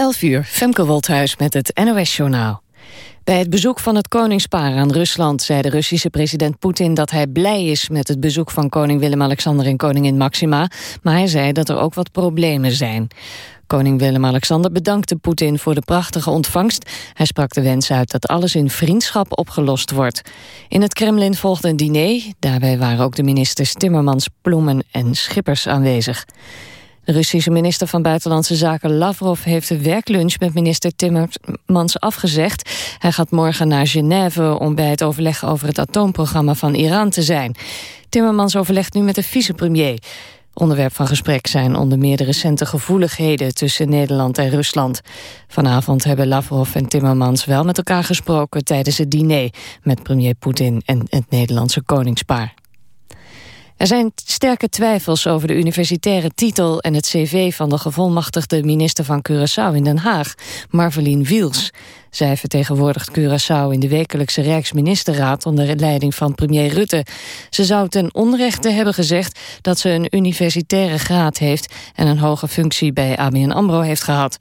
11 uur, Femke Wolthuis met het NOS-journaal. Bij het bezoek van het koningspaar aan Rusland zei de Russische president Poetin dat hij blij is met het bezoek van koning Willem-Alexander en koningin Maxima, maar hij zei dat er ook wat problemen zijn. Koning Willem-Alexander bedankte Poetin voor de prachtige ontvangst. Hij sprak de wens uit dat alles in vriendschap opgelost wordt. In het Kremlin volgde een diner. Daarbij waren ook de ministers Timmermans, Ploemen en Schippers aanwezig. De Russische minister van Buitenlandse Zaken Lavrov heeft de werklunch met minister Timmermans afgezegd. Hij gaat morgen naar Genève om bij het overleg over het atoomprogramma van Iran te zijn. Timmermans overlegt nu met de vicepremier. Onderwerp van gesprek zijn onder meer de recente gevoeligheden tussen Nederland en Rusland. Vanavond hebben Lavrov en Timmermans wel met elkaar gesproken tijdens het diner met premier Poetin en het Nederlandse koningspaar. Er zijn sterke twijfels over de universitaire titel en het cv van de gevolmachtigde minister van Curaçao in Den Haag, Marvelien Wiels. Zij vertegenwoordigt Curaçao in de wekelijkse Rijksministerraad onder leiding van premier Rutte. Ze zou ten onrechte hebben gezegd dat ze een universitaire graad heeft en een hoge functie bij ABN AMRO heeft gehad.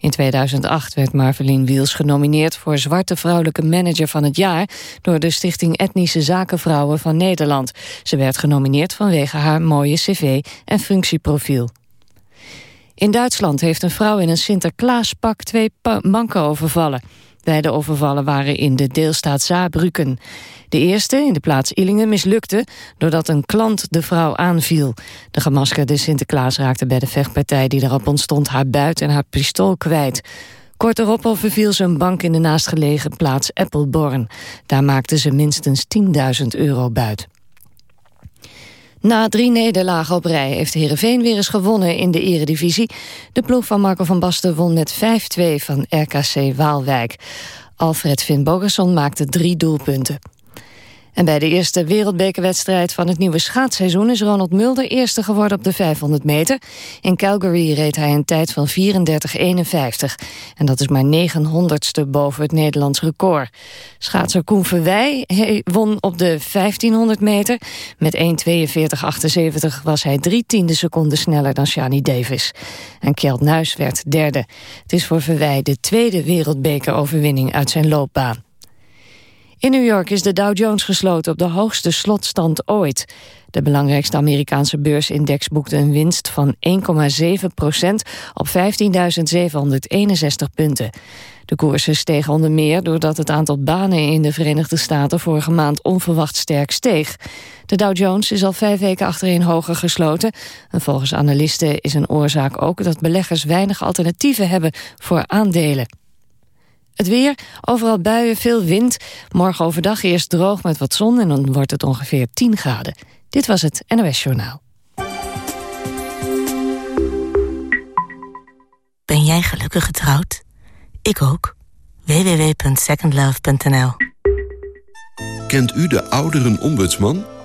In 2008 werd Marvelien Wiels genomineerd voor Zwarte Vrouwelijke Manager van het Jaar door de Stichting Etnische Zakenvrouwen van Nederland. Ze werd genomineerd vanwege haar mooie cv en functieprofiel. In Duitsland heeft een vrouw in een Sinterklaaspak twee banken overvallen. Beide overvallen waren in de deelstaat Saarbrücken. De eerste, in de plaats Illingen, mislukte... doordat een klant de vrouw aanviel. De gemaskerde Sinterklaas raakte bij de vechtpartij die erop ontstond... haar buit en haar pistool kwijt. Kort erop overviel ze een bank in de naastgelegen plaats Appelborn. Daar maakte ze minstens 10.000 euro buit. Na drie nederlagen op rij heeft Heerenveen weer eens gewonnen in de eredivisie. De ploeg van Marco van Basten won met 5-2 van RKC Waalwijk. Alfred Finn Bogerson maakte drie doelpunten. En bij de eerste wereldbekerwedstrijd van het nieuwe schaatsseizoen... is Ronald Mulder eerste geworden op de 500 meter. In Calgary reed hij een tijd van 34,51. En dat is maar 900ste boven het Nederlands record. Schaatser Koen Verwij won op de 1500 meter. Met 1,42,78 was hij drie tiende seconden sneller dan Shani Davis. En Kjeld Nuis werd derde. Het is voor Verwij de tweede wereldbekeroverwinning uit zijn loopbaan. In New York is de Dow Jones gesloten op de hoogste slotstand ooit. De belangrijkste Amerikaanse beursindex boekte een winst van 1,7 procent op 15.761 punten. De koersen stegen onder meer doordat het aantal banen in de Verenigde Staten vorige maand onverwacht sterk steeg. De Dow Jones is al vijf weken achtereen hoger gesloten. En volgens analisten is een oorzaak ook dat beleggers weinig alternatieven hebben voor aandelen. Het weer, overal buien, veel wind. Morgen overdag eerst droog met wat zon en dan wordt het ongeveer 10 graden. Dit was het NOS Journaal. Ben jij gelukkig getrouwd? Ik ook. www.secondlove.nl Kent u de ouderen ombudsman?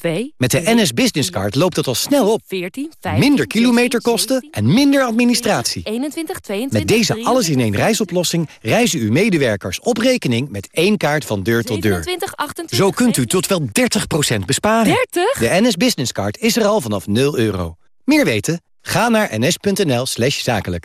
2, Met de NS Business Card loopt het al snel op. 14, 15, Minder kilometerkosten en minder administratie. 21, 22, Met deze alles-in-één reisoplossing reizen uw medewerkers op rekening met één kaart van deur tot deur. 27, 28, Zo kunt u tot wel 30% besparen. 30? De NS Business Card is er al vanaf 0 euro. Meer weten? Ga naar ns.nl zakelijk.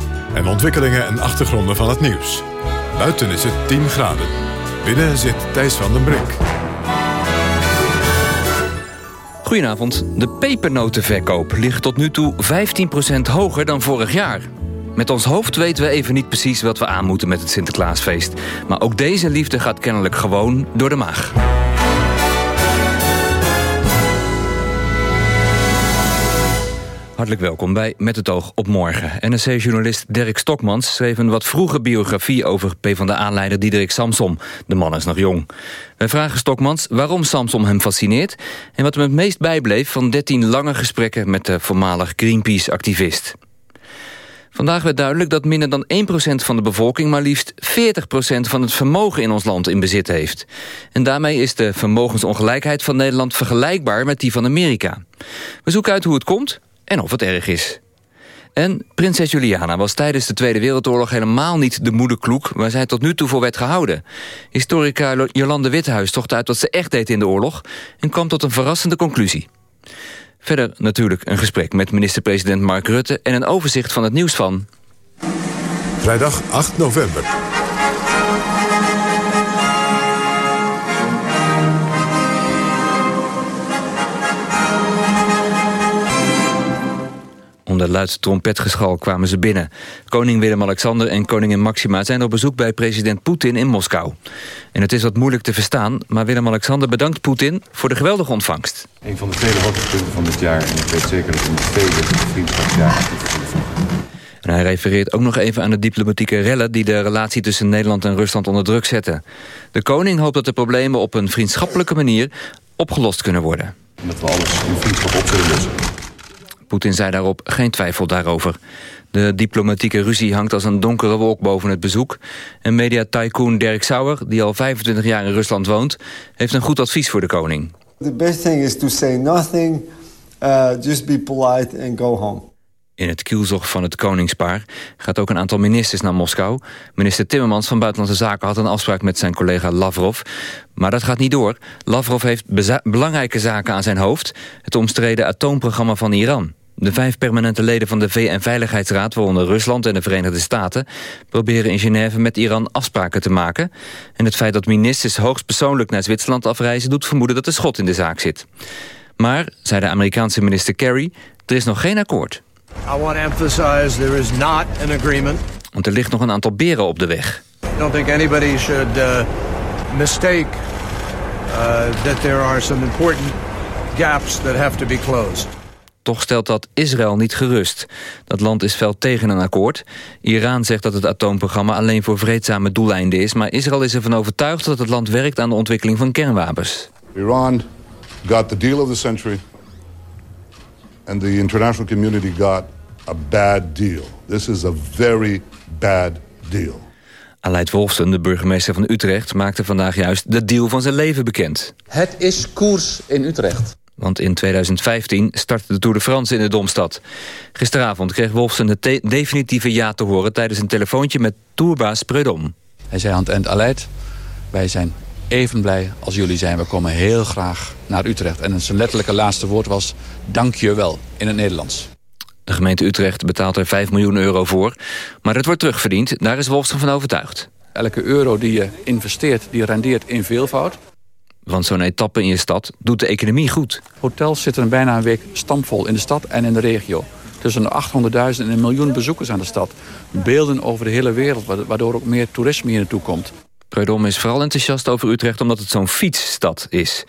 En ontwikkelingen en achtergronden van het nieuws. Buiten is het 10 graden. Binnen zit Thijs van den Brink. Goedenavond. De pepernotenverkoop ligt tot nu toe 15% hoger dan vorig jaar. Met ons hoofd weten we even niet precies wat we aan moeten met het Sinterklaasfeest. Maar ook deze liefde gaat kennelijk gewoon door de maag. Hartelijk welkom bij Met het oog op morgen. NRC-journalist Dirk Stokmans schreef een wat vroege biografie... over PvdA-leider Diederik Samsom. De man is nog jong. Wij vragen Stokmans waarom Samsom hem fascineert... en wat hem het meest bijbleef van 13 lange gesprekken... met de voormalig Greenpeace-activist. Vandaag werd duidelijk dat minder dan 1% van de bevolking... maar liefst 40% van het vermogen in ons land in bezit heeft. En daarmee is de vermogensongelijkheid van Nederland... vergelijkbaar met die van Amerika. We zoeken uit hoe het komt en of het erg is. En prinses Juliana was tijdens de Tweede Wereldoorlog helemaal niet de moederkloek waar zij tot nu toe voor werd gehouden. Historica Jolande Withuis tocht uit wat ze echt deed in de oorlog en kwam tot een verrassende conclusie. Verder natuurlijk een gesprek met minister-president Mark Rutte en een overzicht van het nieuws van... Vrijdag 8 november. Onder luid trompetgeschal kwamen ze binnen. Koning Willem-Alexander en koningin Maxima zijn op bezoek bij president Poetin in Moskou. En het is wat moeilijk te verstaan, maar Willem-Alexander bedankt Poetin voor de geweldige ontvangst. Een van de vele hoogtepunten van dit jaar, en ik weet zeker dat het een vele vriendschapsjaar en hij refereert ook nog even aan de diplomatieke rellen... die de relatie tussen Nederland en Rusland onder druk zetten. De koning hoopt dat de problemen op een vriendschappelijke manier opgelost kunnen worden. Dat we alles in vriendschap op zullen lossen. Poetin zei daarop geen twijfel daarover. De diplomatieke ruzie hangt als een donkere wolk boven het bezoek. En media-tycoon Dirk Sauer, die al 25 jaar in Rusland woont... heeft een goed advies voor de koning. The best thing is to say nothing, uh, just be polite and go home. In het kielzog van het koningspaar gaat ook een aantal ministers naar Moskou. Minister Timmermans van Buitenlandse Zaken had een afspraak met zijn collega Lavrov. Maar dat gaat niet door. Lavrov heeft belangrijke zaken aan zijn hoofd. Het omstreden atoomprogramma van Iran. De vijf permanente leden van de VN-veiligheidsraad, waaronder Rusland en de Verenigde Staten, proberen in Genève met Iran afspraken te maken. En het feit dat ministers hoogstpersoonlijk naar Zwitserland afreizen, doet vermoeden dat er schot in de zaak zit. Maar, zei de Amerikaanse minister Kerry, er is nog geen akkoord. I want to emphasize there is not an agreement. Want er ligt nog een aantal beren op de weg. I don't think anybody should uh, mistake uh, that there are some important gaps that have to be closed. Toch stelt dat Israël niet gerust. Dat land is fel tegen een akkoord. Iran zegt dat het atoomprogramma alleen voor vreedzame doeleinden is... maar Israël is ervan overtuigd dat het land werkt aan de ontwikkeling van kernwapens. Iran got the deal of the century... and the international community got a bad deal. This is a very bad deal. Aleid Wolfsen, de burgemeester van Utrecht... maakte vandaag juist de deal van zijn leven bekend. Het is koers in Utrecht. Want in 2015 startte de Tour de France in de Domstad. Gisteravond kreeg Wolfsen het definitieve ja te horen... tijdens een telefoontje met tourbaas Prudhomme. Hij zei aan het eind, Aleid, wij zijn even blij als jullie zijn. We komen heel graag naar Utrecht. En zijn letterlijke laatste woord was, dank je wel, in het Nederlands. De gemeente Utrecht betaalt er 5 miljoen euro voor. Maar het wordt terugverdiend, daar is Wolfsen van overtuigd. Elke euro die je investeert, die rendeert in veelvoud. Want zo'n etappe in je stad doet de economie goed. Hotels zitten bijna een week stampvol in de stad en in de regio. Tussen de 800.000 en een miljoen bezoekers aan de stad. Beelden over de hele wereld, waardoor ook meer toerisme hier naartoe komt. Preudom is vooral enthousiast over Utrecht omdat het zo'n fietsstad is.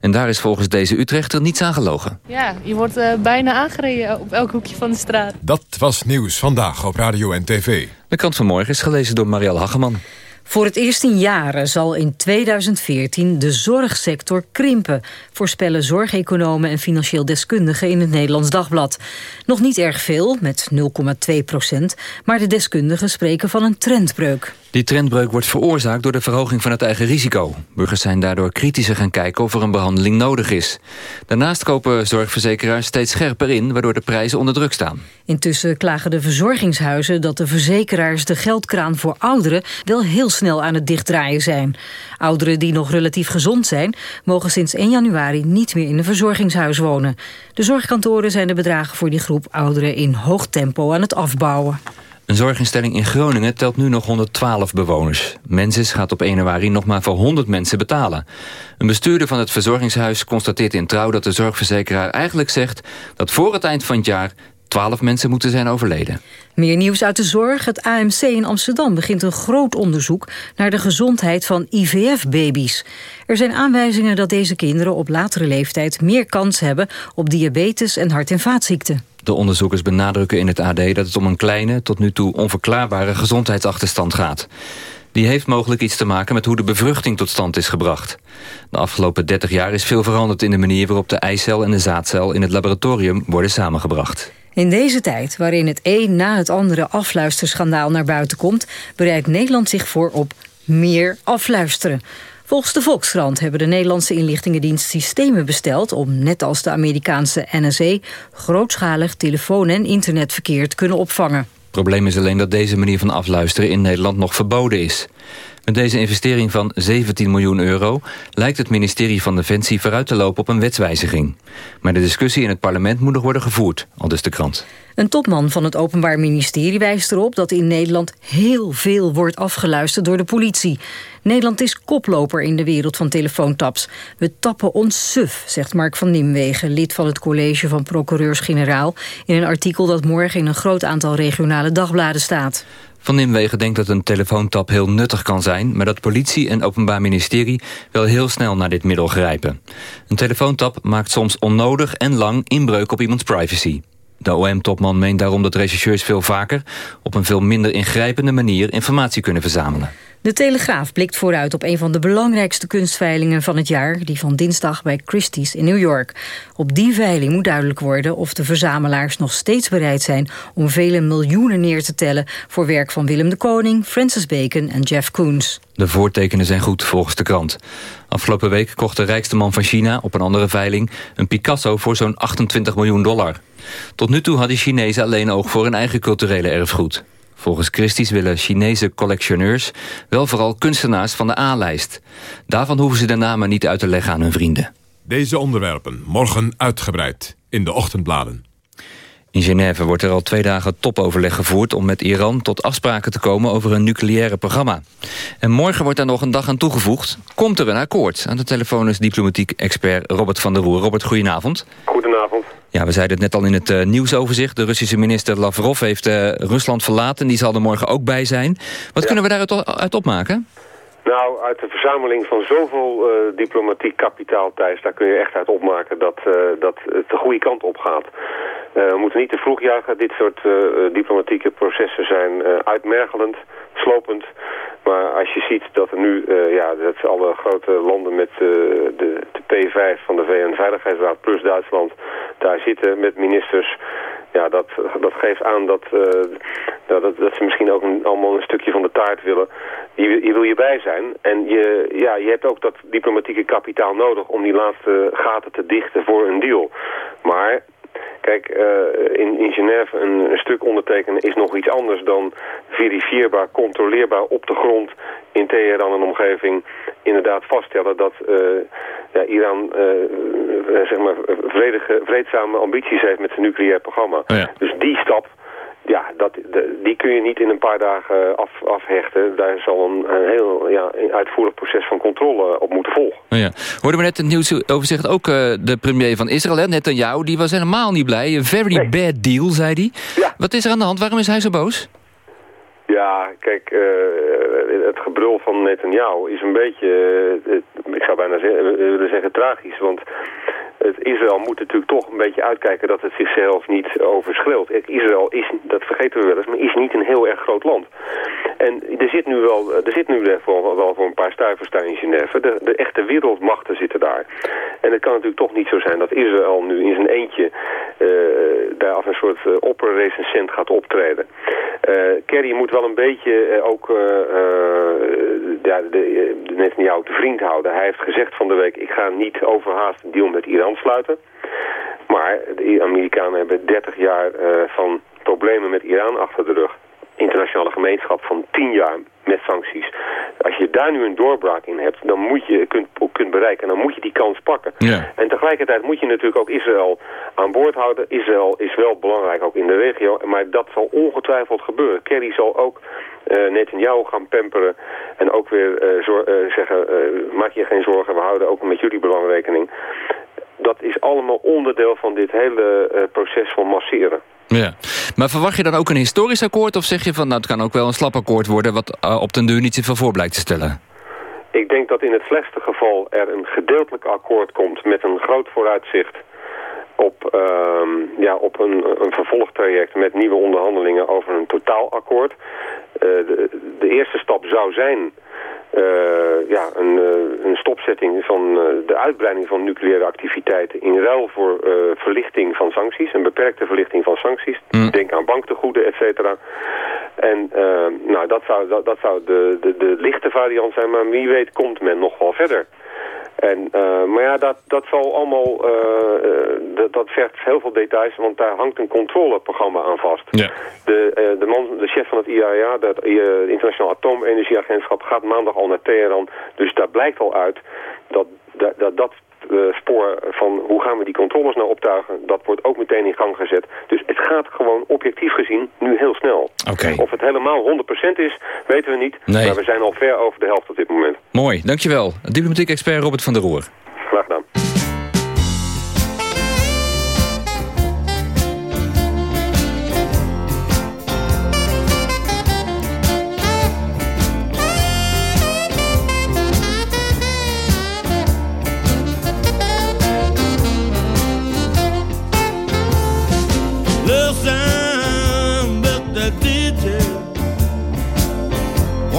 En daar is volgens deze Utrechter niets aan gelogen. Ja, je wordt uh, bijna aangereden op elk hoekje van de straat. Dat was Nieuws Vandaag op Radio en TV. De krant van morgen is gelezen door Marielle Hageman. Voor het eerst in jaren zal in 2014 de zorgsector krimpen... voorspellen zorgeconomen en financieel deskundigen in het Nederlands Dagblad. Nog niet erg veel, met 0,2 procent... maar de deskundigen spreken van een trendbreuk. Die trendbreuk wordt veroorzaakt door de verhoging van het eigen risico. Burgers zijn daardoor kritischer gaan kijken of er een behandeling nodig is. Daarnaast kopen zorgverzekeraars steeds scherper in... waardoor de prijzen onder druk staan. Intussen klagen de verzorgingshuizen dat de verzekeraars... de geldkraan voor ouderen wel heel snel aan het dichtdraaien zijn. Ouderen die nog relatief gezond zijn... mogen sinds 1 januari niet meer in een verzorgingshuis wonen. De zorgkantoren zijn de bedragen voor die groep ouderen in hoog tempo aan het afbouwen. Een zorginstelling in Groningen telt nu nog 112 bewoners. Mensis gaat op 1 januari nog maar voor 100 mensen betalen. Een bestuurder van het verzorgingshuis constateert in trouw... dat de zorgverzekeraar eigenlijk zegt dat voor het eind van het jaar... 12 mensen moeten zijn overleden. Meer nieuws uit de zorg. Het AMC in Amsterdam begint een groot onderzoek... naar de gezondheid van IVF-baby's. Er zijn aanwijzingen dat deze kinderen op latere leeftijd... meer kans hebben op diabetes en hart- en vaatziekten. De onderzoekers benadrukken in het AD dat het om een kleine... tot nu toe onverklaarbare gezondheidsachterstand gaat. Die heeft mogelijk iets te maken met hoe de bevruchting tot stand is gebracht. De afgelopen 30 jaar is veel veranderd in de manier waarop de eicel en de zaadcel in het laboratorium worden samengebracht. In deze tijd, waarin het een na het andere afluisterschandaal naar buiten komt... bereidt Nederland zich voor op meer afluisteren. Volgens de Volkskrant hebben de Nederlandse inlichtingendienst systemen besteld... om, net als de Amerikaanse NSA, grootschalig telefoon- en internetverkeer te kunnen opvangen. Het probleem is alleen dat deze manier van afluisteren in Nederland nog verboden is. Met deze investering van 17 miljoen euro lijkt het ministerie van Defensie vooruit te lopen op een wetswijziging. Maar de discussie in het parlement moet nog worden gevoerd, al dus de krant. Een topman van het Openbaar Ministerie wijst erop dat in Nederland heel veel wordt afgeluisterd door de politie. Nederland is koploper in de wereld van telefoontaps. We tappen ons suf, zegt Mark van Nimwegen, lid van het college van procureurs-generaal, in een artikel dat morgen in een groot aantal regionale dagbladen staat. Van Nimwegen denkt dat een telefoontap heel nuttig kan zijn... maar dat politie en openbaar ministerie wel heel snel naar dit middel grijpen. Een telefoontap maakt soms onnodig en lang inbreuk op iemands privacy. De OM-topman meent daarom dat rechercheurs veel vaker... op een veel minder ingrijpende manier informatie kunnen verzamelen. De Telegraaf blikt vooruit op een van de belangrijkste kunstveilingen van het jaar... die van dinsdag bij Christie's in New York. Op die veiling moet duidelijk worden of de verzamelaars nog steeds bereid zijn... om vele miljoenen neer te tellen voor werk van Willem de Koning... Francis Bacon en Jeff Koons. De voortekenen zijn goed volgens de krant. Afgelopen week kocht de rijkste man van China op een andere veiling... een Picasso voor zo'n 28 miljoen dollar. Tot nu toe hadden Chinezen alleen oog voor hun eigen culturele erfgoed. Volgens Christie's willen Chinese collectioneurs wel vooral kunstenaars van de A-lijst. Daarvan hoeven ze de namen niet uit te leggen aan hun vrienden. Deze onderwerpen morgen uitgebreid in de ochtendbladen. In Genève wordt er al twee dagen topoverleg gevoerd... om met Iran tot afspraken te komen over een nucleaire programma. En morgen wordt daar nog een dag aan toegevoegd. Komt er een akkoord? Aan de telefoon is diplomatiek expert Robert van der Roer. Robert, goedenavond. Ja, we zeiden het net al in het uh, nieuwsoverzicht. De Russische minister Lavrov heeft uh, Rusland verlaten. Die zal er morgen ook bij zijn. Wat kunnen we daaruit uit opmaken? Nou, uit de verzameling van zoveel uh, diplomatiek kapitaal, Thijs... daar kun je echt uit opmaken dat, dat het de goede kant op gaat. We moeten niet te vroeg jagen. Dit soort diplomatieke processen zijn uitmergelend, slopend. Maar als je ziet dat er nu, ja, dat alle grote landen met de, de, P5 van de VN-veiligheidsraad plus Duitsland... daar zitten met ministers ja, dat, dat geeft aan dat, uh, dat, dat, ze misschien ook allemaal een stukje van de taart willen. Hier, hier wil je bij zijn. En je, ja, je hebt ook dat diplomatieke kapitaal nodig om die laatste gaten te dichten voor een deal. Maar Kijk, uh, in, in Genève een, een, stuk ondertekenen is nog iets anders dan verifieerbaar, controleerbaar op de grond in Teheran en omgeving inderdaad vaststellen dat uh, ja, Iran uh, zeg maar vredige, vreedzame ambities heeft met zijn nucleair programma. Oh ja. Dus die stap ja, dat, de, die kun je niet in een paar dagen af, afhechten. Daar zal een, een heel ja, een uitvoerig proces van controle op moeten volgen. Oh ja. Hoorden we net het nieuwsoverzicht ook uh, de premier van Israël, Netanyahu, die was helemaal niet blij. Een very nee. bad deal, zei hij. Ja. Wat is er aan de hand? Waarom is hij zo boos? Ja, kijk, uh, het gebrul van Netanyahu is een beetje, uh, ik zou bijna zeggen, willen zeggen tragisch, want het Israël moet natuurlijk toch een beetje uitkijken dat het zichzelf niet overschreeuwt. Israël is, dat vergeten we wel eens, maar is niet een heel erg groot land. En er zit nu wel, er zit nu wel, wel voor een paar stuivers daar in Genève. De, de echte wereldmachten zitten daar. En het kan natuurlijk toch niet zo zijn dat Israël nu in zijn eentje uh, daar als een soort uh, opperrecensent gaat optreden. Uh, Kerry moet wel een beetje ook ja, de, de Netanyahu te vriend houden. Hij heeft gezegd van de week, ik ga niet overhaast een deal met Iran sluiten. Maar de Amerikanen hebben 30 jaar uh, van problemen met Iran achter de rug. internationale gemeenschap van tien jaar met sancties. Als je daar nu een doorbraak in hebt, dan moet je kunt, kunt bereiken. En dan moet je die kans pakken. Ja. En tegelijkertijd moet je natuurlijk ook Israël aan boord houden. Israël is wel belangrijk ook in de regio. Maar dat zal ongetwijfeld gebeuren. Kerry zal ook uh, Netanyahu gaan pamperen. En ook weer uh, zeggen, maak je geen zorgen, we houden ook met jullie belang rekening. Dat is allemaal onderdeel van dit hele proces van masseren. Ja, maar verwacht je dan ook een historisch akkoord... of zeg je van, nou, het kan ook wel een slap akkoord worden... wat uh, op den duur niet zoveel voor blijkt te stellen? Ik denk dat in het slechtste geval er een gedeeltelijk akkoord komt... met een groot vooruitzicht op, uh, ja, op een, een vervolgtraject... met nieuwe onderhandelingen over een totaalakkoord. Uh, de, de eerste stap zou zijn uh, ja, een, uh, een stopzetting van de uitbreiding van nucleaire activiteiten in ruil voor verlichting van sancties, een beperkte verlichting van sancties. Mm. Denk aan banktegoeden, et cetera. En nou, dat zou, dat, dat zou de, de, de lichte variant zijn, maar wie weet komt men nog wel verder. En, uh, maar ja, dat, dat zal allemaal, uh, dat, dat vergt heel veel details, want daar hangt een controleprogramma aan vast. Ja. De, uh, de, man, de chef van het IAEA, dat Internationaal Atoomenergieagentschap, gaat maandag al naar Teheran. Dus daar blijkt al uit dat dat, dat, dat spoor van hoe gaan we die controles nou optuigen, dat wordt ook meteen in gang gezet. Dus het gaat gewoon objectief gezien nu heel snel. Okay. Of het helemaal 100% is, weten we niet. Nee. Maar we zijn al ver over de helft op dit moment. Mooi, dankjewel. Diplomatiek expert Robert van der Roer.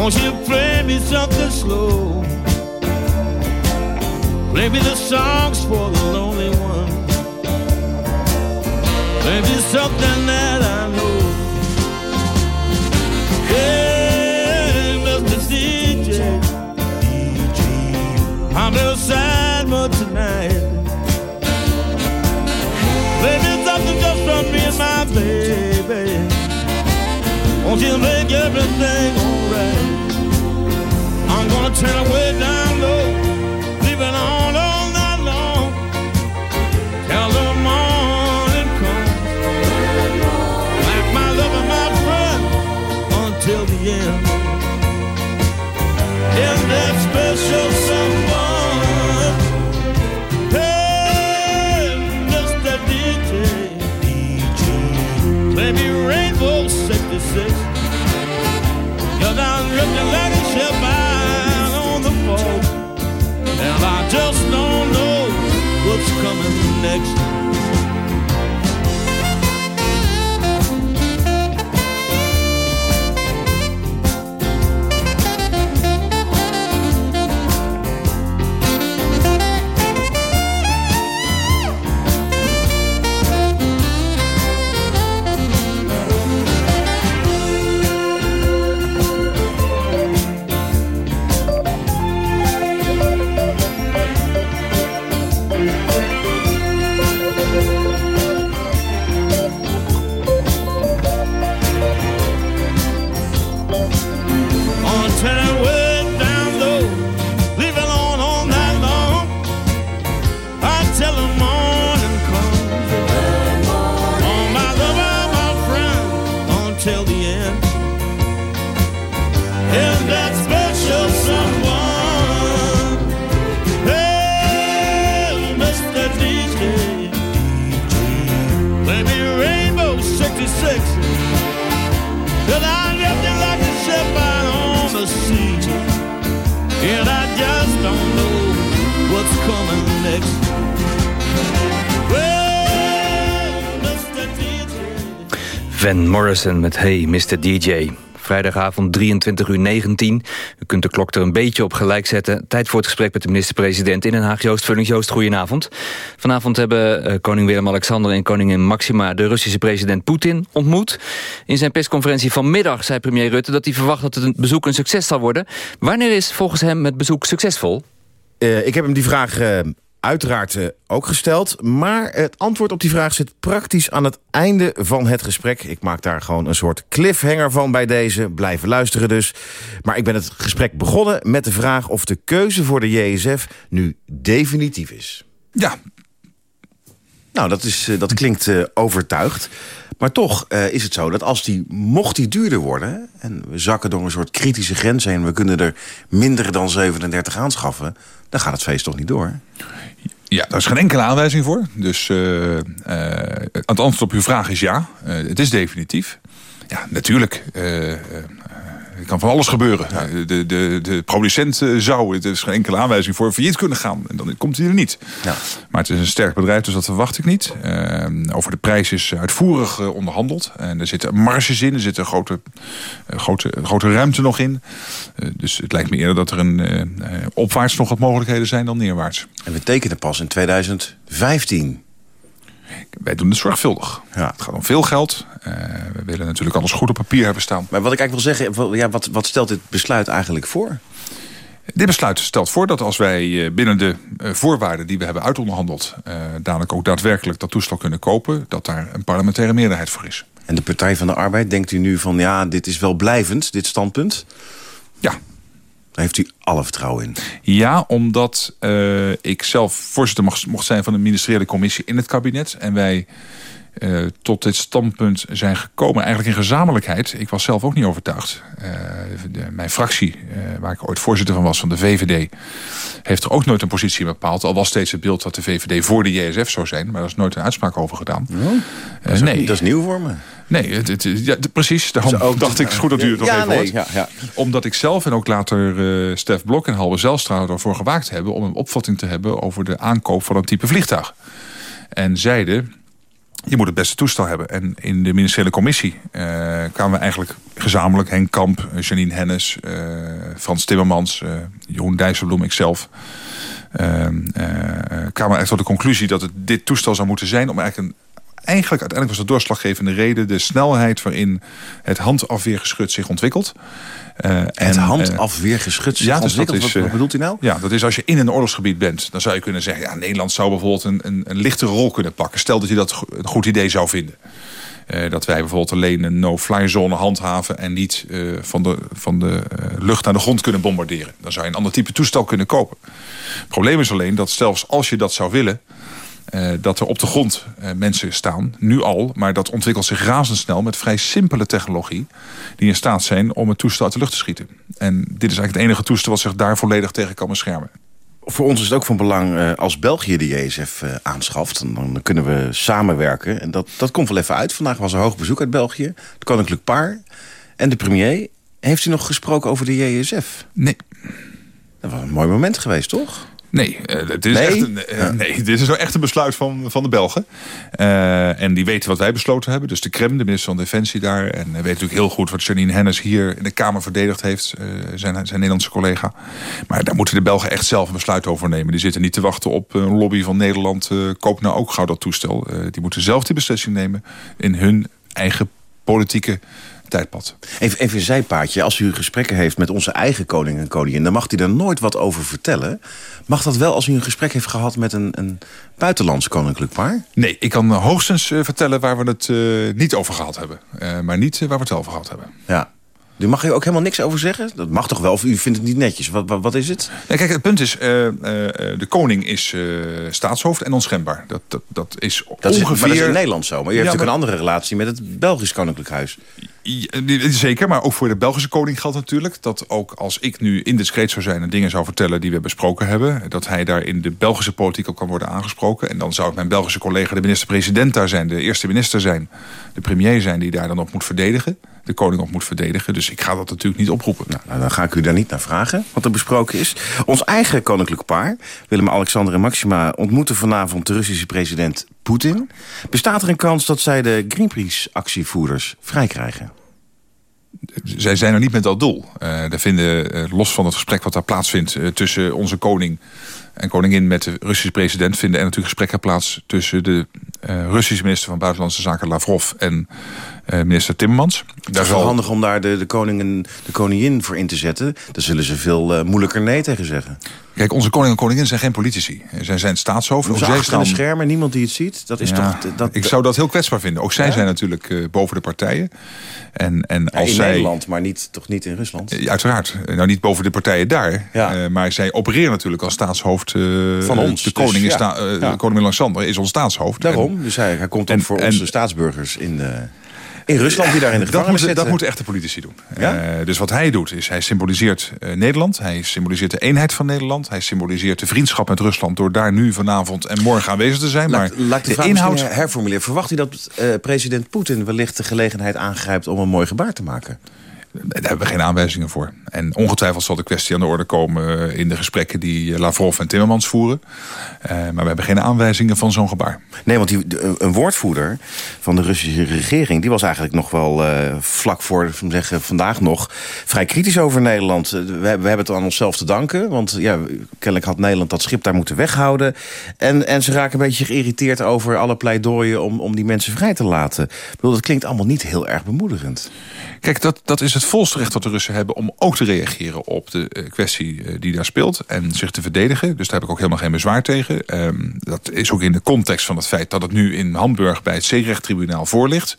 Won't you play me something slow? Play me the songs for the lonely one. Play me something that I know. Hey, Mr. DJ, DJ, I'm real sad mood tonight. Play me something just from me and my baby. Won't you make everything? turn I went down. Next. 66. Cause I left you like a ship out on the sea. And I just don't know what's coming next. Well, Mr. DJ. Van Morrison met Hey Mr. DJ. Vrijdagavond 23 uur 19. U kunt de klok er een beetje op gelijk zetten. Tijd voor het gesprek met de minister-president in Den Haag. Joost Vullings. Joost, goedenavond. Vanavond hebben eh, koning Willem-Alexander en koningin Maxima... de Russische president Poetin ontmoet. In zijn persconferentie vanmiddag zei premier Rutte... dat hij verwacht dat het bezoek een succes zal worden. Wanneer is volgens hem het bezoek succesvol? Uh, ik heb hem die vraag uh, uiteraard eh, ook gesteld. Maar het antwoord op die vraag zit praktisch aan het einde van het gesprek. Ik maak daar gewoon een soort cliffhanger van bij deze. Blijven luisteren dus. Maar ik ben het gesprek begonnen met de vraag... of de keuze voor de JSF nu definitief is. Ja. Nou, dat, is, eh, dat klinkt uh, overtuigd. Maar toch uh, is het zo dat als die, mocht die duurder worden... en we zakken door een soort kritische grens heen... we kunnen er minder dan 37 aanschaffen... dan gaat het feest toch niet door? Ja, daar is geen enkele aanwijzing voor. Dus uh, het antwoord op uw vraag is ja. het is definitief. Ja, natuurlijk er kan van alles gebeuren. De, de, de producent eh, zou, het is geen enkele aanwijzing voor, failliet kunnen gaan. En dan komt hij er niet. Ja. Maar het is een sterk bedrijf, dus dat verwacht ik niet. Uh, over de prijs is uitvoerig uh, onderhandeld. En er zitten marges in, er zit een grote, uh, grote, grote ruimte nog in. dus het lijkt me eerder dat er een opwaarts nog wat mogelijkheden zijn dan neerwaarts. En we tekenen pas in 2015. Wij doen het zorgvuldig. Ja. Het gaat om veel geld. Uh, we willen natuurlijk alles goed op papier hebben staan. Maar wat ik eigenlijk wil zeggen, ja, wat, wat stelt dit besluit eigenlijk voor? Dit besluit stelt voor dat als wij eh, binnen de eh, voorwaarden die we hebben uitonderhandeld... Dadelijk ook daadwerkelijk dat toestel kunnen kopen... dat daar een parlementaire meerderheid voor is. En de Partij van de Arbeid, denkt u nu van ja, dit is wel blijvend, dit standpunt? Ja, daar heeft u alle vertrouwen in? Ja, omdat ik zelf voorzitter mocht zijn van de ministeriële commissie in het kabinet. En wij uh, tot dit standpunt zijn gekomen, eigenlijk in gezamenlijkheid. Ik was zelf ook niet overtuigd. Uh, de, mijn fractie, uh, waar ik ooit voorzitter van was, van de VVD... heeft er ook nooit een positie bepaald. Al was steeds het beeld dat de VVD voor de JSF zou zijn. Maar daar is nooit een uitspraak over gedaan. Oh, dat, is nee. dat is nieuw voor me. Nee, het, het, ja, precies. Daarom dacht ik, het is goed dat u het nog ja, even nee, hoort. Ja, ja. Omdat ik zelf en ook later uh, Stef Blok en Halbe Zelstra ervoor gewaakt hebben... om een opvatting te hebben over de aankoop van een type vliegtuig. En zeiden, je moet het beste toestel hebben. En in de ministeriële commissie uh, kwamen we eigenlijk gezamenlijk... Henk Kamp, Janine Hennis, uh, Frans Timmermans, uh, Jeroen Dijsselbloem, ikzelf... kwamen we echt tot de conclusie dat het dit toestel zou moeten zijn... om eigenlijk een eigenlijk uiteindelijk was de doorslaggevende reden... de snelheid waarin het handafweergeschut zich ontwikkelt. Uh, het en, handafweergeschut zich ja, dus? Dat is, wat, bedoelt u nou? Ja, dat is als je in een oorlogsgebied bent... dan zou je kunnen zeggen... Ja, Nederland zou bijvoorbeeld een, een, een lichtere rol kunnen pakken. Stel dat je dat een goed idee zou vinden. Uh, dat wij bijvoorbeeld alleen een no-fly zone handhaven... en niet uh, van de, van de lucht naar de grond kunnen bombarderen. Dan zou je een ander type toestel kunnen kopen. Het probleem is alleen dat zelfs als je dat zou willen... Uh, dat er op de grond uh, mensen staan, nu al. Maar dat ontwikkelt zich razendsnel met vrij simpele technologie... die in staat zijn om het toestel uit de lucht te schieten. En dit is eigenlijk het enige toestel wat zich daar volledig tegen kan beschermen. Voor ons is het ook van belang uh, als België de JSF aanschaft. Dan, dan, kunnen we samenwerken. En dat, dat komt wel even uit. Vandaag was er hoog bezoek uit België. Het koninklijk paar en de premier. Heeft u nog gesproken over de JSF? Nee. Dat was een mooi moment geweest, toch? Nee, uh, het is nee? Echt een, uh, ja. nee, dit is nou echt een besluit van, van de Belgen. Uh, en die weten wat wij besloten hebben. Dus de Krem, de minister van Defensie daar. En weet natuurlijk heel goed wat Janine Hennis hier in de Kamer verdedigd heeft. zijn, zijn Nederlandse collega. Maar daar moeten de Belgen echt zelf een besluit over nemen. Die zitten niet te wachten op een lobby van Nederland. koop nou ook gauw dat toestel. die moeten zelf die beslissing nemen in hun eigen politieke tijdpad. Even, even een zijpaadje. Als u gesprekken heeft met onze eigen koning en koningin... dan mag hij er nooit wat over vertellen. Mag dat wel als u een gesprek heeft gehad met een, een buitenlands koninklijk paar? Nee, ik kan hoogstens uh, vertellen waar we het uh, niet over gehad hebben. Uh, maar niet waar we het wel over gehad hebben. Ja. U mag er ook helemaal niks over zeggen? Dat mag toch wel, of u vindt het niet netjes? Wat, wat, wat is het? Ja, kijk, het punt is, uh, uh, de koning is uh, staatshoofd en onschendbaar. Dat, dat, dat is dat ongeveer... Is, maar dat is in Nederland zo. Maar u heeft ja, natuurlijk maar... een andere relatie met het Belgisch Koninklijk Huis. Zeker, maar ook voor de Belgische koning geldt natuurlijk... dat ook als ik nu indiscreet zou zijn en dingen zou vertellen die we besproken hebben... dat hij daar in de Belgische politiek ook kan worden aangesproken. En dan zou mijn Belgische collega de minister-president daar zijn... de eerste minister zijn, de premier zijn die daar dan op moet verdedigen de koning op moet verdedigen. Dus ik ga dat natuurlijk niet oproepen. Nou, dan ga ik u daar niet naar vragen wat er besproken is. Ons eigen koninklijk paar, Willem-Alexander en Maxima... ontmoeten vanavond de Russische president Poetin. Bestaat er een kans dat zij de Greenpeace-actievoerders vrij krijgen? Zij zijn er niet met dat doel. Uh, vinden, uh, los van het gesprek wat daar plaatsvindt... Uh, tussen onze koning en koningin met de Russische president... vinden er natuurlijk gesprekken plaats tussen de Russische minister van Buitenlandse Zaken Lavrov... en minister Timmermans. Het is wel handig om daar de, de koning en de koningin voor in te zetten. Daar zullen ze veel moeilijker nee tegen zeggen. Kijk, onze koning en koningin zijn geen politici. Zij zijn staatshoofd. Ze achter staan... schermen, niemand die het ziet. Dat is toch, dat, ik zou dat heel kwetsbaar vinden. Ook zij zijn natuurlijk uh, boven de partijen. En, en ja, als in zij... Nederland, maar niet, toch niet in Rusland? Uiteraard. Nou, niet boven de partijen daar. Uh, maar zij opereren natuurlijk als staatshoofd van ons. De koning, dus, is koning Alexander is ons staatshoofd. Daarom. En, dus hij, hij komt ook voor en, onze staatsburgers in de in Rusland die daar in de gevangenis dat zitten. Dat moeten echte politici doen. Ja? Uh, dus wat hij doet is hij symboliseert uh, Nederland. Hij symboliseert de eenheid van Nederland. Hij symboliseert de vriendschap met Rusland... door daar nu vanavond en morgen aanwezig te zijn. Laat, maar laat de, de inhoud herformuleren. Verwacht u dat uh, president Poetin wellicht de gelegenheid aangrijpt... om een mooi gebaar te maken? Daar hebben we geen aanwijzingen voor. En ongetwijfeld zal de kwestie aan de orde komen in de gesprekken die Lavrov en Timmermans voeren. Uh, maar we hebben geen aanwijzingen van zo'n gebaar. Nee, want een woordvoerder van de Russische regering... die was eigenlijk nog wel uh, vlak voor zeggen, vandaag nog vrij kritisch over Nederland. We, hebben het aan onszelf te danken. Want ja, kennelijk had Nederland dat schip daar moeten weghouden. En, en ze raken een beetje geïrriteerd over alle pleidooien... om, om die mensen vrij te laten. Ik dat klinkt allemaal niet heel erg bemoedigend. Kijk, dat, dat is het volste recht dat de Russen hebben... om ook te reageren op de uh, kwestie uh, die daar speelt... en zich te verdedigen. Dus daar heb ik ook helemaal geen bezwaar tegen. Um, dat is ook in de context van het feit dat het nu in Hamburg... bij het zeerechttribunaal voor ligt.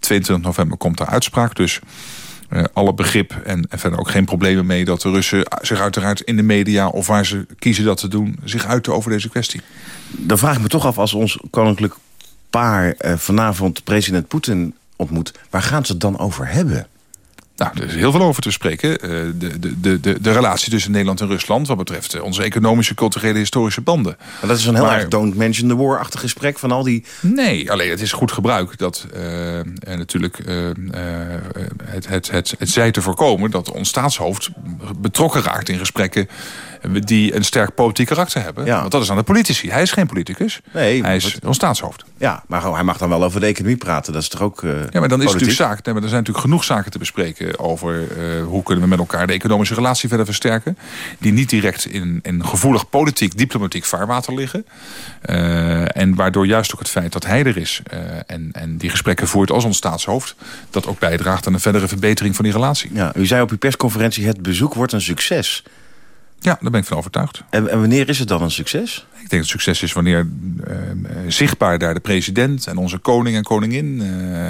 22 november komt daar uitspraak, dus... Uh, alle begrip en, en verder ook geen problemen mee... dat de Russen zich uiteraard in de media... of waar ze kiezen dat te doen, zich uiten over deze kwestie. Dan vraag ik me toch af als ons koninklijk paar... Vanavond president Poetin ontmoet... waar gaan ze het dan over hebben? Nou, er is heel veel over te spreken. Uh, de, de, de, de relatie tussen Nederland en Rusland... wat betreft onze economische, culturele, historische banden. Maar dat is een heel maar, erg don't mention the war-achtig gesprek van al die... Nee, alleen het is goed gebruik dat uh, natuurlijk uh, het, het, het, het zij te voorkomen... dat ons staatshoofd betrokken raakt in gesprekken die een sterk politiek karakter hebben. Ja. Want dat is aan de politici. Hij is geen politicus. Nee, hij is ons staatshoofd. Ja, maar hij mag dan wel over de economie praten. Dat is toch ook uh, Ja, maar dan is het natuurlijk zaak. Nee, maar er zijn natuurlijk genoeg zaken te bespreken... over uh, hoe kunnen we met elkaar de economische relatie verder versterken. Die niet direct in, in gevoelig politiek, diplomatiek vaarwater liggen. Uh, en waardoor juist ook het feit dat hij er is... en, en die gesprekken voert als ons staatshoofd... dat ook bijdraagt aan een verdere verbetering van die relatie. Ja, u zei op uw persconferentie... het bezoek wordt een succes. Ja, daar ben ik van overtuigd. En, en wanneer is het dan een succes? Ik denk dat succes is wanneer uh, zichtbaar daar de president en onze koning en koningin uh,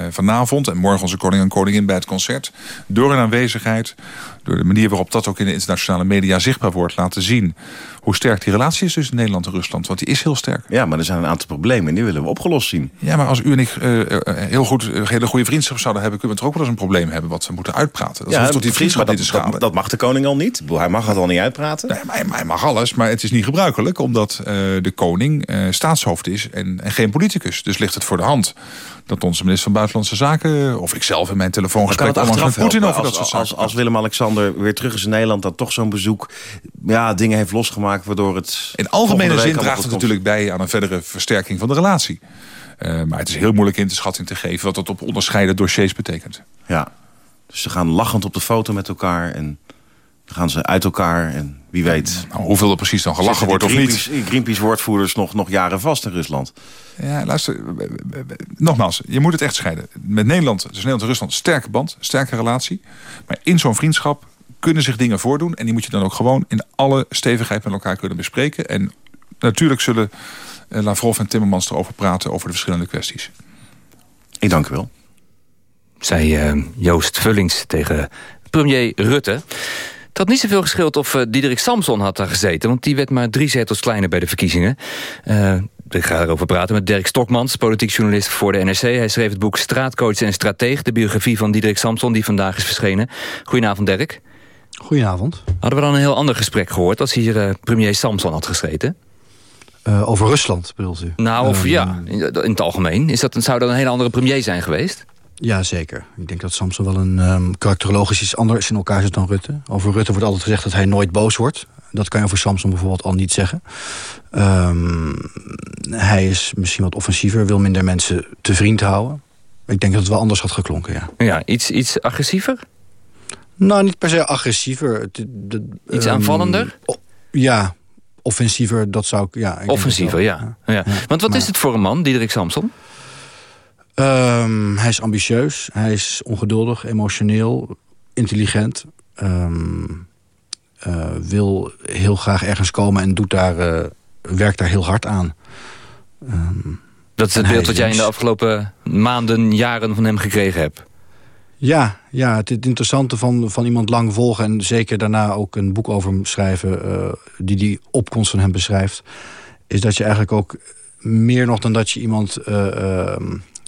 vanavond... en morgen onze koning en koningin bij het concert... door hun aanwezigheid, door de manier waarop dat ook in de internationale media zichtbaar wordt... laten zien hoe sterk die relatie is tussen Nederland en Rusland. Want die is heel sterk. Ja, maar er zijn een aantal problemen en die willen we opgelost zien. Ja, maar als u en ik uh, heel goed, hele goede vriendschap zouden hebben... kunnen we toch ook wel eens een probleem hebben wat we moeten uitpraten. Dat ja, tot die vriendschap dat, niet te schaden. Dat, dat mag de koning al niet. Hij mag het al niet uitpraten. Nee, maar hij mag alles, maar het is niet gebruikelijk... omdat uh, de koning uh, staatshoofd is en, en geen politicus. Dus ligt het voor de hand dat onze minister van Buitenlandse Zaken... of ik zelf in mijn telefoongesprek allemaal gaan Poetin over dat soort zaken. Als, als Willem-Alexander weer terug is in Nederland... dat toch zo'n bezoek ja, dingen heeft losgemaakt... waardoor het... In algemene zin draagt het natuurlijk bij aan een verdere versterking van de relatie. Uh, maar het is heel moeilijk in de schatting te geven... wat dat op onderscheiden dossiers betekent. Ja, dus ze gaan lachend op de foto met elkaar... en gaan ze uit elkaar en wie weet... Nou, hoeveel er precies dan gelachen wordt of niet. Greenpeace-woordvoerders nog, nog jaren vast in Rusland. Ja, luister, nogmaals, je moet het echt scheiden. Met Nederland, dus Nederland en Rusland, sterke band, sterke relatie. Maar in zo'n vriendschap kunnen zich dingen voordoen... en die moet je dan ook gewoon in alle stevigheid met elkaar kunnen bespreken. En natuurlijk zullen Lavrov en Timmermans erover praten... over de verschillende kwesties. Ik dank u wel. Zei uh, Joost Vullings tegen premier Rutte. Het had niet zoveel gescheeld of uh, Diederik Samson had daar gezeten... want die werd maar drie zetels kleiner bij de verkiezingen. Uh, ik ga erover praten met Dirk Stokmans, politiek journalist voor de NRC. Hij schreef het boek Straatcoach en Strateeg... de biografie van Diederik Samson, die vandaag is verschenen. Goedenavond, Dirk. Goedenavond. Hadden we dan een heel ander gesprek gehoord... als hier uh, premier Samson had geschreven? Uh, over Rusland, bedoelt u? Nou, of um, ja, in, in, het algemeen. Is dat, zou dat een hele andere premier zijn geweest? Ja, zeker. Ik denk dat Samson wel een um, karakterologisch iets anders in elkaar zit dan Rutte. Over Rutte wordt altijd gezegd dat hij nooit boos wordt. Dat kan je over Samson bijvoorbeeld al niet zeggen. Um, hij is misschien wat offensiever, wil minder mensen te vriend houden. Ik denk dat het wel anders had geklonken, ja. Ja, iets, iets agressiever? Nou, niet per se agressiever. De, de, iets um, aanvallender? Oh, ja, offensiever, dat zou ik... Ja, ik offensiever, ja. Ja. ja. Want wat maar, is het voor een man, Diederik Samson? Ehm, hij is ambitieus, hij is ongeduldig, emotioneel, intelligent. Ehm, eh, wil heel graag ergens komen en doet daar, eh, werkt daar heel hard aan. Ehm, Dat is het beeld wat jij in de afgelopen maanden, jaren van hem gekregen hebt. Ja, ja het, het interessante van, van iemand lang volgen... en zeker daarna ook een boek over hem schrijven... eh, die die opkomst van hem beschrijft... is dat je eigenlijk ook meer nog dan dat je iemand...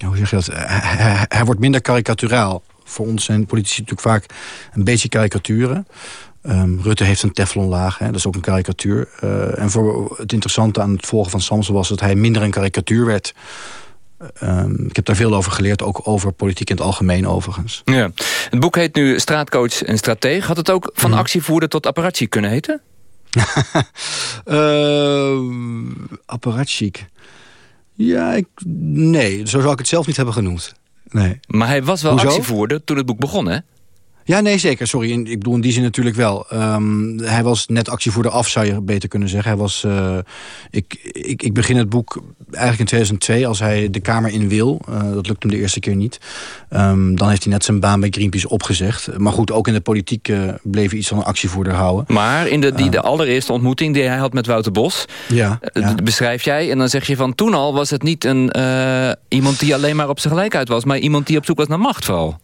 hoe zeg je dat? Hij, hij- wordt minder karikaturaal. Voor ons zijn politici natuurlijk vaak een beetje karikaturen. Ehm, Rutte heeft een teflonlaag, hè, dat is ook een karikatuur. Eh, en voor het interessante aan het volgen van Samson was... dat hij minder een karikatuur werd... Ehm, ik heb daar veel over geleerd, ook over politiek in het algemeen overigens. Ja. Het boek heet nu Straatcoach en Strateeg. Had het ook van Mhm. actievoerder tot apparatchik kunnen heten? Uh. Ja, ik, nee, zo zou ik het zelf niet hebben genoemd. Nee. Maar hij was wel Hoezo? actievoerder toen het boek begon, hè? Ja, nee, zeker. Sorry, in, ik bedoel in die zin natuurlijk wel. Ehm, hij was net actievoerder af, zou je beter kunnen zeggen. Hij was, eh, ik, ik, ik begin het boek eigenlijk in 2002 als hij de Kamer in wil. Eh, dat lukt hem de eerste keer niet. Ehm, dan heeft hij net zijn baan bij Greenpeace opgezegd. Maar goed, ook in de politiek eh, bleef hij iets van een actievoerder houden. Maar in de, die, de allereerste ontmoeting die hij had met Wouter Bos... Ja, beschrijf jij en dan zeg je van toen al was het niet een, iemand die alleen maar op zijn gelijkheid was... maar iemand die op zoek was naar macht vooral.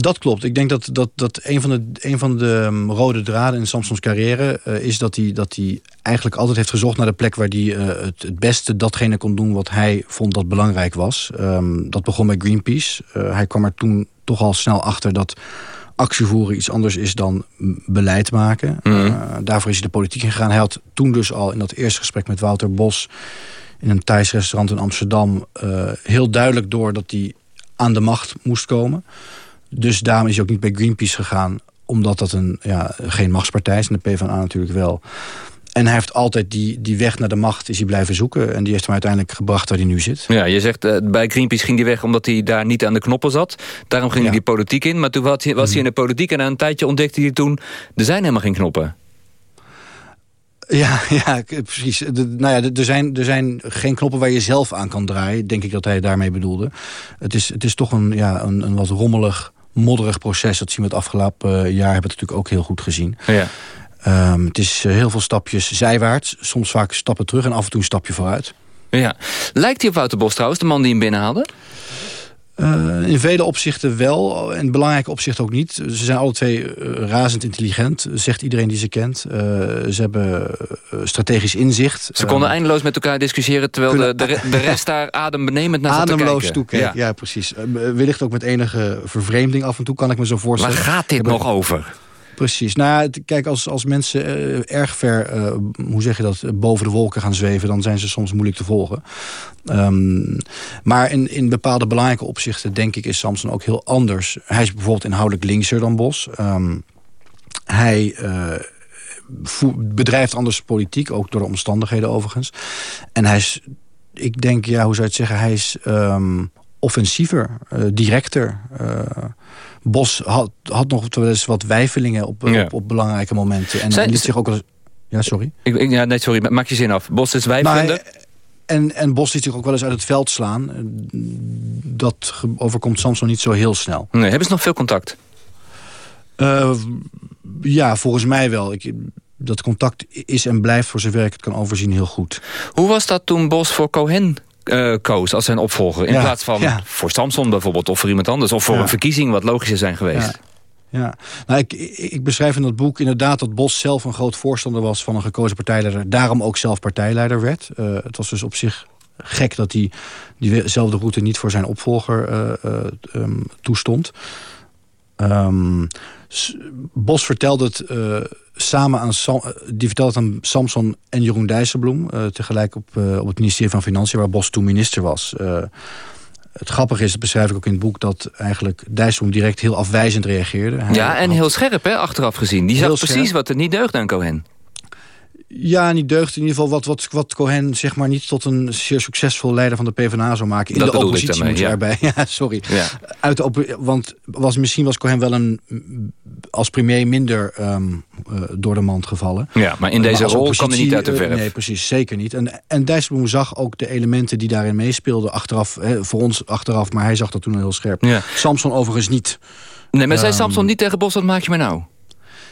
Dat klopt. Ik denk dat, dat, dat een van de, een van de um, rode draden in Samsons carrière... uh, is dat hij, dat hij eigenlijk altijd heeft gezocht naar de plek... waar hij uh, het, het beste datgene kon doen wat hij vond dat belangrijk was. Um, dat begon met Greenpeace. Uh, hij kwam er toen toch al snel achter dat actievoeren iets anders is dan beleid maken. Mm. Uh, daarvoor is hij de politiek ingegaan. Hij had toen dus al in dat eerste gesprek met Wouter Bos... in een Thais restaurant in Amsterdam... Heel duidelijk door dat hij aan de macht moest komen... Dus daarom is hij ook niet bij Greenpeace gegaan. Omdat dat een, ja, geen machtspartij is. En de PvdA natuurlijk wel. En hij heeft altijd die, die weg naar de macht is hij blijven zoeken. En die heeft hem uiteindelijk gebracht waar hij nu zit. Ja, je zegt uh, bij Greenpeace ging hij weg omdat hij daar niet aan de knoppen zat. Daarom ging ja. hij die politiek in. Maar toen was hij, was hij in de politiek en na een tijdje ontdekte hij toen... er zijn helemaal geen knoppen. Ja, ja precies. De, nou ja, er, zijn, er zijn geen knoppen waar je zelf aan kan draaien. Denk ik dat hij daarmee bedoelde. Het is, het is toch een, ja, een, een wat rommelig, modderig proces. Dat zien we het afgelopen jaar hebben we het natuurlijk ook heel goed gezien. Ja. Um, het is heel veel stapjes zijwaarts. Soms vaak stappen terug en af en toe een stapje vooruit. Ja. Lijkt hij op Wouter Bos trouwens, de man die hem binnenhaalde? Uh, in vele opzichten wel, in belangrijke opzichten ook niet. Ze zijn alle twee uh, razend intelligent, zegt iedereen die ze kent. Uh, ze hebben strategisch inzicht. Ze konden eindeloos met elkaar discussiëren... terwijl de, de, de rest daar adembenemend naar zat te Ademloos kijken. toekeek, ja. ja. precies. wellicht ook met enige vervreemding af en toe, kan ik me zo voorstellen. Waar gaat dit nog over? Precies. Nou, kijk, als, als mensen uh, erg ver, uh, hoe zeg je dat, boven de wolken gaan zweven... dan zijn ze soms moeilijk te volgen. Um, maar in, in bepaalde belangrijke opzichten, denk ik, is Samson ook heel anders. Hij is bijvoorbeeld inhoudelijk linkser dan Bos. Um, hij uh, bedrijft anders politiek, ook door de omstandigheden overigens. En hij is, ik denk, ja, hoe zou je het zeggen... hij is um, offensiever, directer... Bos had, had nog wel eens wat wijfelingen op, ja. op, op, belangrijke momenten. En liet zich ook wel... Ja, sorry. Ik, ik, ja, nee, sorry, maak je zin af. Bos is wijfelender? en, en Bos liet zich ook wel eens uit het veld slaan. Dat overkomt soms nog niet zo heel snel. Nee, hebben ze nog veel contact? Uh, ja, volgens mij wel. Ik, dat contact is en blijft, voor zover ik het kan overzien, heel goed. Hoe was dat toen Bos voor Cohen uh, koos als zijn opvolger. In ja, plaats van ja. voor Samson bijvoorbeeld of voor iemand anders. Of voor Ja. een verkiezing wat logischer zijn geweest. Ja, nou, ik, ik beschrijf in dat boek inderdaad dat Bos zelf een groot voorstander was van een gekozen partijleider. Daarom ook zelf partijleider werd. Uh, het was dus op zich gek dat hij diezelfde route niet voor zijn opvolger uh, um, toestond. Um, Bos vertelde het uh, samen aan Sam, die vertelde het aan Samson en Jeroen Dijsselbloem. Uh, tegelijk op, uh, op het ministerie van Financiën, waar Bos toen minister was. Het grappige is, dat beschrijf ik ook in het boek... dat eigenlijk Dijsselbloem direct heel afwijzend reageerde. Hij ja, en had, heel scherp, hè, achteraf gezien. Die zag precies scherp. wat er niet deugde aan Cohen. Ja, niet deugd. In ieder geval wat, wat, wat Cohen zeg maar niet tot een zeer succesvol leider van de PvdA zou maken. In dat de oppositie daarmee, moet ja. erbij. Ja, sorry. Ja. Uit de want was, misschien was Cohen wel een als premier minder um, uh, door de mand gevallen. Ja, maar in deze rol kan hij niet uit de verf. nee, precies, zeker niet. En, en Dijsselbloem zag ook de elementen die daarin meespeelden achteraf. Hè, voor ons achteraf, maar hij zag dat toen heel scherp. Ja. Samson overigens niet. Nee, maar zei Um, Samson niet tegen Bos, wat maak je me nou?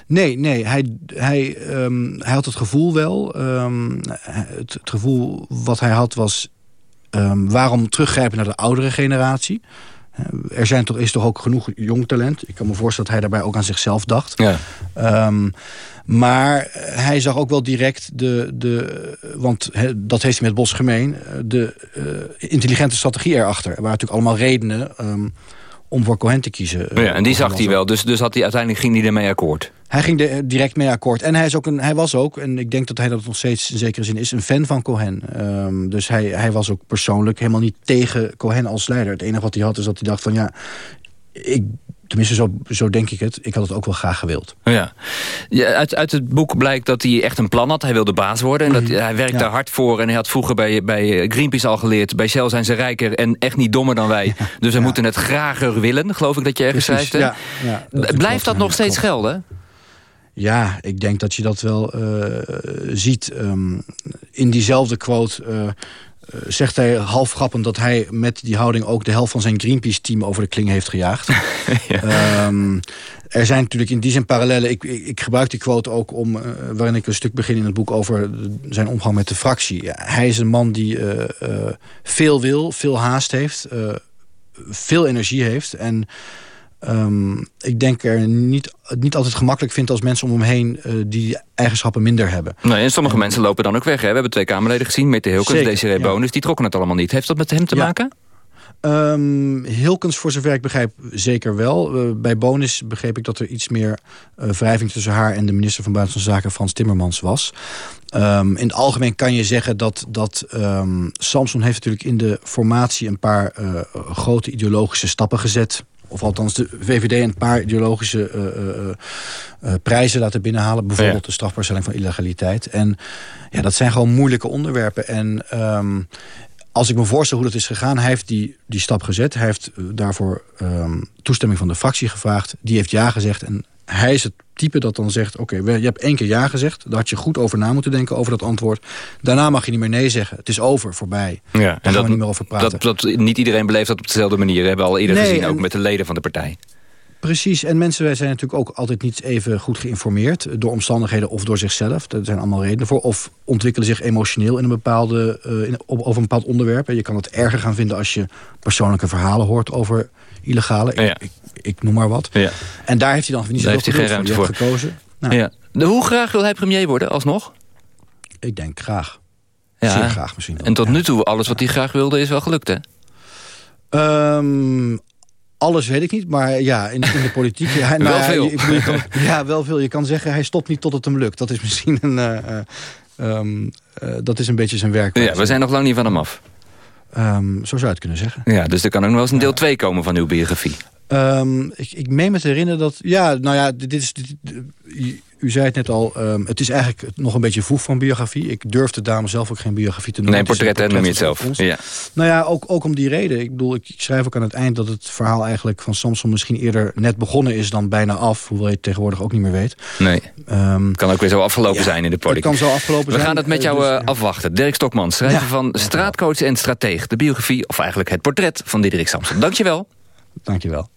Nee, nee hij, hij, um, hij had het gevoel wel. Um, het, het, gevoel wat hij had was... Um, waarom teruggrijpen naar de oudere generatie? Er zijn toch, is toch ook genoeg jong talent. Ik kan me voorstellen dat hij daarbij ook aan zichzelf dacht. Ja. maar hij zag ook wel direct de... de want he, dat heeft hij met Bos gemeen... de uh, intelligente strategie erachter. Er waren natuurlijk allemaal redenen om voor Cohen te kiezen. Ja, en die zag hij wel, dus, dus had hij, uiteindelijk ging hij ermee akkoord. Hij ging er direct mee akkoord. En hij, is ook een, hij was ook, en ik denk dat hij dat nog steeds in zekere zin is... een fan van Cohen. Um, dus hij, hij was ook persoonlijk helemaal niet tegen Cohen als leider. Het enige wat hij had is dat hij dacht van... ja, ik, tenminste zo, zo denk ik het, ik had het ook wel graag gewild. Ja. ja uit, uit het boek blijkt dat hij echt een plan had. Hij wilde baas worden en dat, hij werkte ja. hard voor. En hij had vroeger bij, bij Greenpeace al geleerd... bij Shell zijn ze rijker en echt niet dommer dan wij. Dus we moeten het grager willen, geloof ik dat je ergens schrijft. Ja, dat Blijft dat nog steeds gelden? Ja, ik denk dat je dat wel uh, ziet. Um, in diezelfde quote uh, zegt hij half grappend... dat hij met die houding ook de helft van zijn Greenpeace-team... over de kling heeft gejaagd. ja. um, er zijn natuurlijk in die zin parallellen. Ik, ik, ik gebruik die quote ook om, uh, waarin ik een stuk begin in het boek... over zijn omgang met de fractie. Hij is een man die uh, veel wil, veel haast heeft... veel energie heeft en... Um, ik denk er niet, het niet altijd gemakkelijk vindt als mensen om hem heen uh, die eigenschappen minder hebben. Nee, en sommige en, mensen lopen dan ook weg. Hè? We hebben twee Kamerleden gezien, Mette Hilkens, Desiree ja. Bonus, die trokken het allemaal niet. Heeft dat met hem te ja. maken? Um, Hilkens, voor zover ik begrijp, zeker wel. Uh, bij Bonus begreep ik dat er iets meer uh, wrijving tussen haar en de minister van Buitenlandse Zaken, Frans Timmermans, was. Um, in het algemeen kan je zeggen dat, dat um, Samson heeft natuurlijk in de formatie een paar uh, grote ideologische stappen gezet of althans de VVD een paar ideologische uh, uh, prijzen laten binnenhalen. Bijvoorbeeld ja. de strafbaarstelling van illegaliteit. En ja, dat zijn gewoon moeilijke onderwerpen. En um, als ik me voorstel hoe dat is gegaan... hij heeft die, die stap gezet. Hij heeft daarvoor um, toestemming van de fractie gevraagd. Die heeft ja gezegd en hij is het type dat dan zegt... oké, okay, je hebt één keer ja gezegd. Daar had je goed over na moeten denken, over dat antwoord. Daarna mag je niet meer nee zeggen. Het is over, voorbij. Ja, Daar en gaan dat, we niet meer over praten. Dat, dat, niet iedereen beleeft dat op dezelfde manier. We hebben al eerder nee, gezien, ook met de leden van de partij. Precies, en mensen zijn natuurlijk ook altijd niet even goed geïnformeerd... door omstandigheden of door zichzelf. Daar zijn allemaal redenen voor. Of ontwikkelen zich emotioneel in een bepaalde, uh, in, over een bepaald onderwerp. Je kan het erger gaan vinden als je persoonlijke verhalen hoort over illegale. Ja. Ik, ik, ik, noem maar wat. Ja. En daar heeft hij dan niet zoveel heeft hij geen ruimte voor. gekozen. Nou. Ja. De, hoe graag wil hij premier worden, alsnog? Ik denk graag. Ja. Zeer graag misschien wel. En tot nu toe, alles wat hij graag wilde, is wel gelukt, hè? Um, alles weet ik niet, maar ja, in, in de politiek... Ja, nou, wel veel. Je, je kan, ja, wel veel. Je kan zeggen, hij stopt niet tot het hem lukt. Dat is misschien een... Uh, um, uh, dat is een beetje zijn werk. Ja, we zijn nog lang niet van hem af. Um, zo zou je het kunnen zeggen. Ja, dus er kan ook nog wel eens een deel 2 ja. komen van uw biografie. Um, ik, ik meen me te herinneren dat... Ja, nou ja, dit is... Dit, u zei het net al, um, het is eigenlijk nog een beetje vroeg van biografie. Ik durfde daarom zelf ook geen biografie te noemen. Nee, portret, portret noem je het zelf. Ja. Nou ja, ook, ook om die reden. Ik bedoel, ik schrijf ook aan het eind dat het verhaal eigenlijk van Samson misschien eerder net begonnen is dan bijna af. Hoewel je het tegenwoordig ook niet meer weet. Nee, um, kan ook weer zo afgelopen ja, zijn in de politiek. Het kan zo afgelopen We zijn. gaan het met jou dus, uh, afwachten. Dirk Stokman, schrijver Ja. van Straatcoach en Strateeg. De biografie, of eigenlijk het portret van Diederik Samson. Dankjewel. Dankjewel.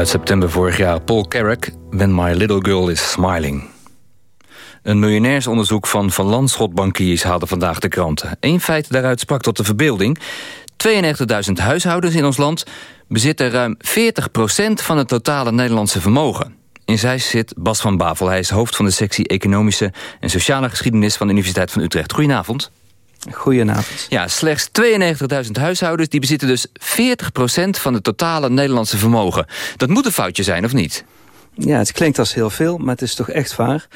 Uit september vorig jaar. Paul Carrack, When My Little Girl Is Smiling. Een miljonairsonderzoek van Van Landschot Bankiers haalde vandaag de kranten. Eén feit daaruit sprak tot de verbeelding. 92.000 huishoudens in ons land bezitten ruim 40% van het totale Nederlandse vermogen. In Zeist zit Bas van Bavel. Hij is hoofd van de sectie Economische en Sociale Geschiedenis van de Universiteit van Utrecht. Goedenavond. Goedenavond. Ja, slechts 92.000 huishoudens die bezitten dus 40% van het totale Nederlandse vermogen. Dat moet een foutje zijn, of niet? Ja, het klinkt als heel veel, maar het is toch echt waar.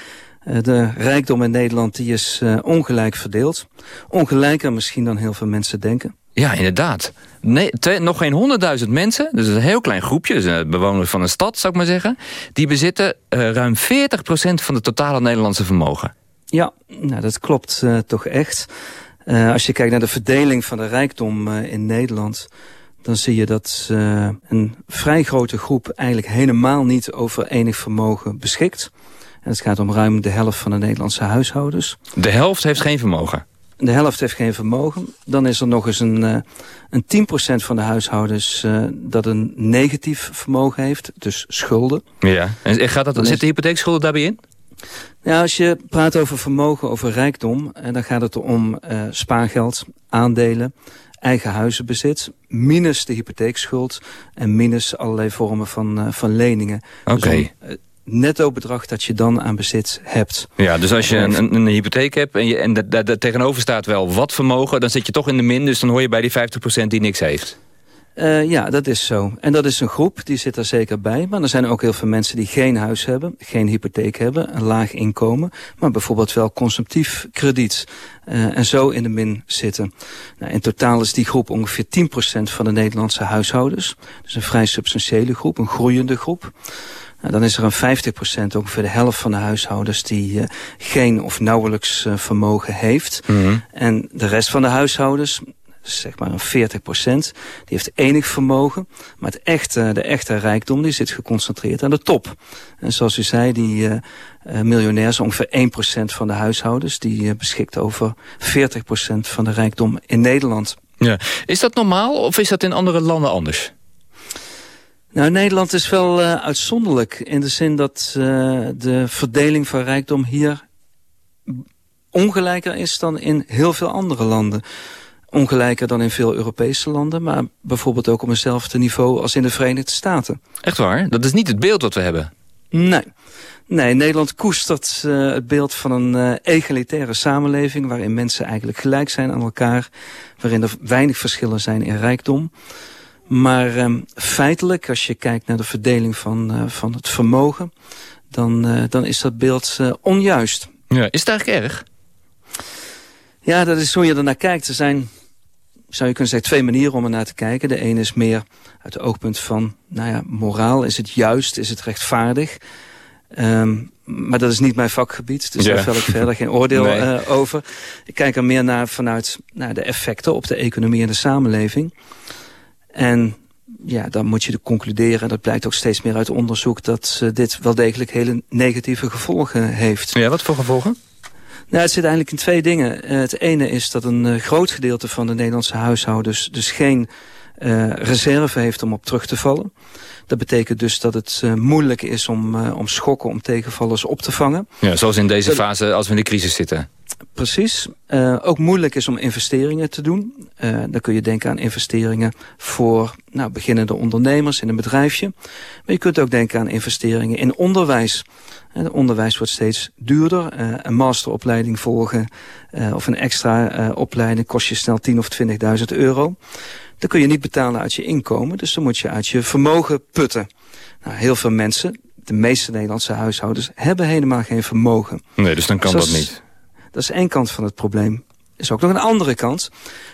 Eh, de rijkdom in Nederland die is uh, ongelijk verdeeld. Ongelijker misschien dan heel veel mensen denken. Ja, inderdaad. Nee, twee, nog geen 100.000 mensen, dus een heel klein groepje... Dus bewoners van een stad, zou ik maar zeggen... die bezitten uh, ruim 40% van het totale Nederlandse vermogen. Ja, nou, dat klopt uh, toch echt. Uh, als je kijkt naar de verdeling van de rijkdom in Nederland... dan zie je dat een vrij grote groep eigenlijk helemaal niet over enig vermogen beschikt. En het gaat om ruim de helft van de Nederlandse huishoudens. De helft heeft geen vermogen? De helft heeft geen vermogen. Dan is er nog eens een, een 10% van de huishoudens dat een negatief vermogen heeft. Dus schulden. Ja, en gaat dat, zit de hypotheekschulden daarbij in? Ja, als je praat over vermogen, over rijkdom... En dan gaat het om uh, spaargeld, aandelen, eigen huizenbezit... minus de hypotheekschuld en minus allerlei vormen van, van leningen. Oké. Okay. Dus netto bedrag dat je dan aan bezit hebt. Ja, dus als je een, een, een hypotheek hebt en, je, en daar tegenover staat wel wat vermogen... dan zit je toch in de min, dus dan hoor je bij die 50% die niks heeft. Uh, ja, dat is zo. En dat is een groep, die zit er zeker bij. Maar er zijn ook heel veel mensen die geen huis hebben, geen hypotheek hebben, een laag inkomen, maar bijvoorbeeld wel consumptief krediet. Uh, en zo in de min zitten. Nou, in totaal is die groep ongeveer 10% van de Nederlandse huishoudens. Dus een vrij substantiële groep, een groeiende groep. Nou, dan is er een 50% ongeveer de helft van de huishoudens die uh, geen of nauwelijks vermogen heeft. Mhm. Mm -hmm. En de rest van de huishoudens, zeg maar een 40%, die heeft enig vermogen. Maar het echte, de echte rijkdom die zit geconcentreerd aan de top. En zoals u zei, die uh, miljonairs, ongeveer 1% van de huishoudens... die beschikt over 40% van de rijkdom in Nederland. Ja. Is dat normaal of is dat in andere landen anders? Nou, Nederland is wel uh, uitzonderlijk in de zin dat de verdeling van rijkdom hier ongelijker is dan in heel veel andere landen. Ongelijker dan in veel Europese landen, maar bijvoorbeeld ook op eenzelfde niveau als in de Verenigde Staten. Echt waar? Dat is niet het beeld wat we hebben? Nee. Nee, Nederland koestert uh, het beeld van een uh, egalitaire samenleving... waarin mensen eigenlijk gelijk zijn aan elkaar... waarin er weinig verschillen zijn in rijkdom... Maar um, feitelijk, als je kijkt naar de verdeling van, uh, van het vermogen... Dan, uh, dan is dat beeld uh, onjuist. Ja, is het eigenlijk erg? Ja, dat is hoe je ernaar kijkt. Er zijn, zou je kunnen zeggen, twee manieren om er naar te kijken. De ene is meer uit het oogpunt van, nou ja, moraal. Is het juist? Is het rechtvaardig? Um, maar dat is niet mijn vakgebied, dus ja. daar vel ik verder geen oordeel nee. uh, over. Ik kijk er meer naar vanuit naar de effecten op de economie en de samenleving. En ja, dan moet je de concluderen, en dat blijkt ook steeds meer uit onderzoek... dat uh, dit wel degelijk hele negatieve gevolgen heeft. Ja, wat voor gevolgen? Nou, het zit eigenlijk in twee dingen. Uh, het ene is dat een uh, groot gedeelte van de Nederlandse huishoudens... dus geen reserve heeft om op terug te vallen. Dat betekent dus dat het moeilijk is om, om schokken, om tegenvallers op te vangen. Ja, zoals in deze fase als we in de crisis zitten. Precies. Uh, ook moeilijk is om investeringen te doen. Uh, dan kun je denken aan investeringen voor nou, beginnende ondernemers in een bedrijfje. Maar je kunt ook denken aan investeringen in onderwijs. Het onderwijs wordt steeds duurder. Een masteropleiding volgen of een extra opleiding kost je snel 10.000 of 20.000 euro. Dat kun je niet betalen uit je inkomen, dus dan moet je uit je vermogen putten. Nou, heel veel mensen, de meeste Nederlandse huishoudens, hebben helemaal geen vermogen. Nee, dus dan kan dat niet. Dat is één kant van het probleem. Er is ook nog een andere kant.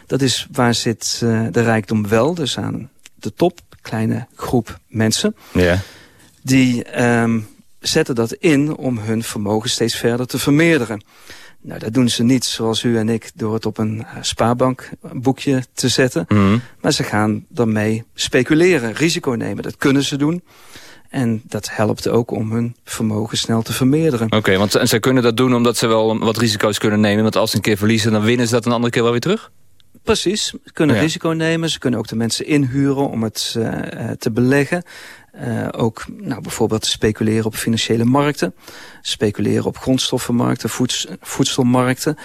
Dat is waar zit uh, de rijkdom wel, dus aan de top, kleine groep mensen. Ja. Die um, zetten dat in om hun vermogen steeds verder te vermeerderen. Nou, dat doen ze niet zoals u en ik door het op een spaarbankboekje te zetten. Mm -hmm. Maar ze gaan daarmee speculeren, risico nemen. Dat kunnen ze doen. En dat helpt ook om hun vermogen snel te vermeerderen. Oké, okay, want en ze kunnen dat doen omdat ze wel wat risico's kunnen nemen. Want als ze een keer verliezen, dan winnen ze dat een andere keer wel weer terug? Precies, ze kunnen Ja. risico nemen. Ze kunnen ook de mensen inhuren om het eh, eh, te beleggen. Eh, ook nou, bijvoorbeeld speculeren op financiële markten. Speculeren op grondstoffenmarkten, voeds- voedselmarkten.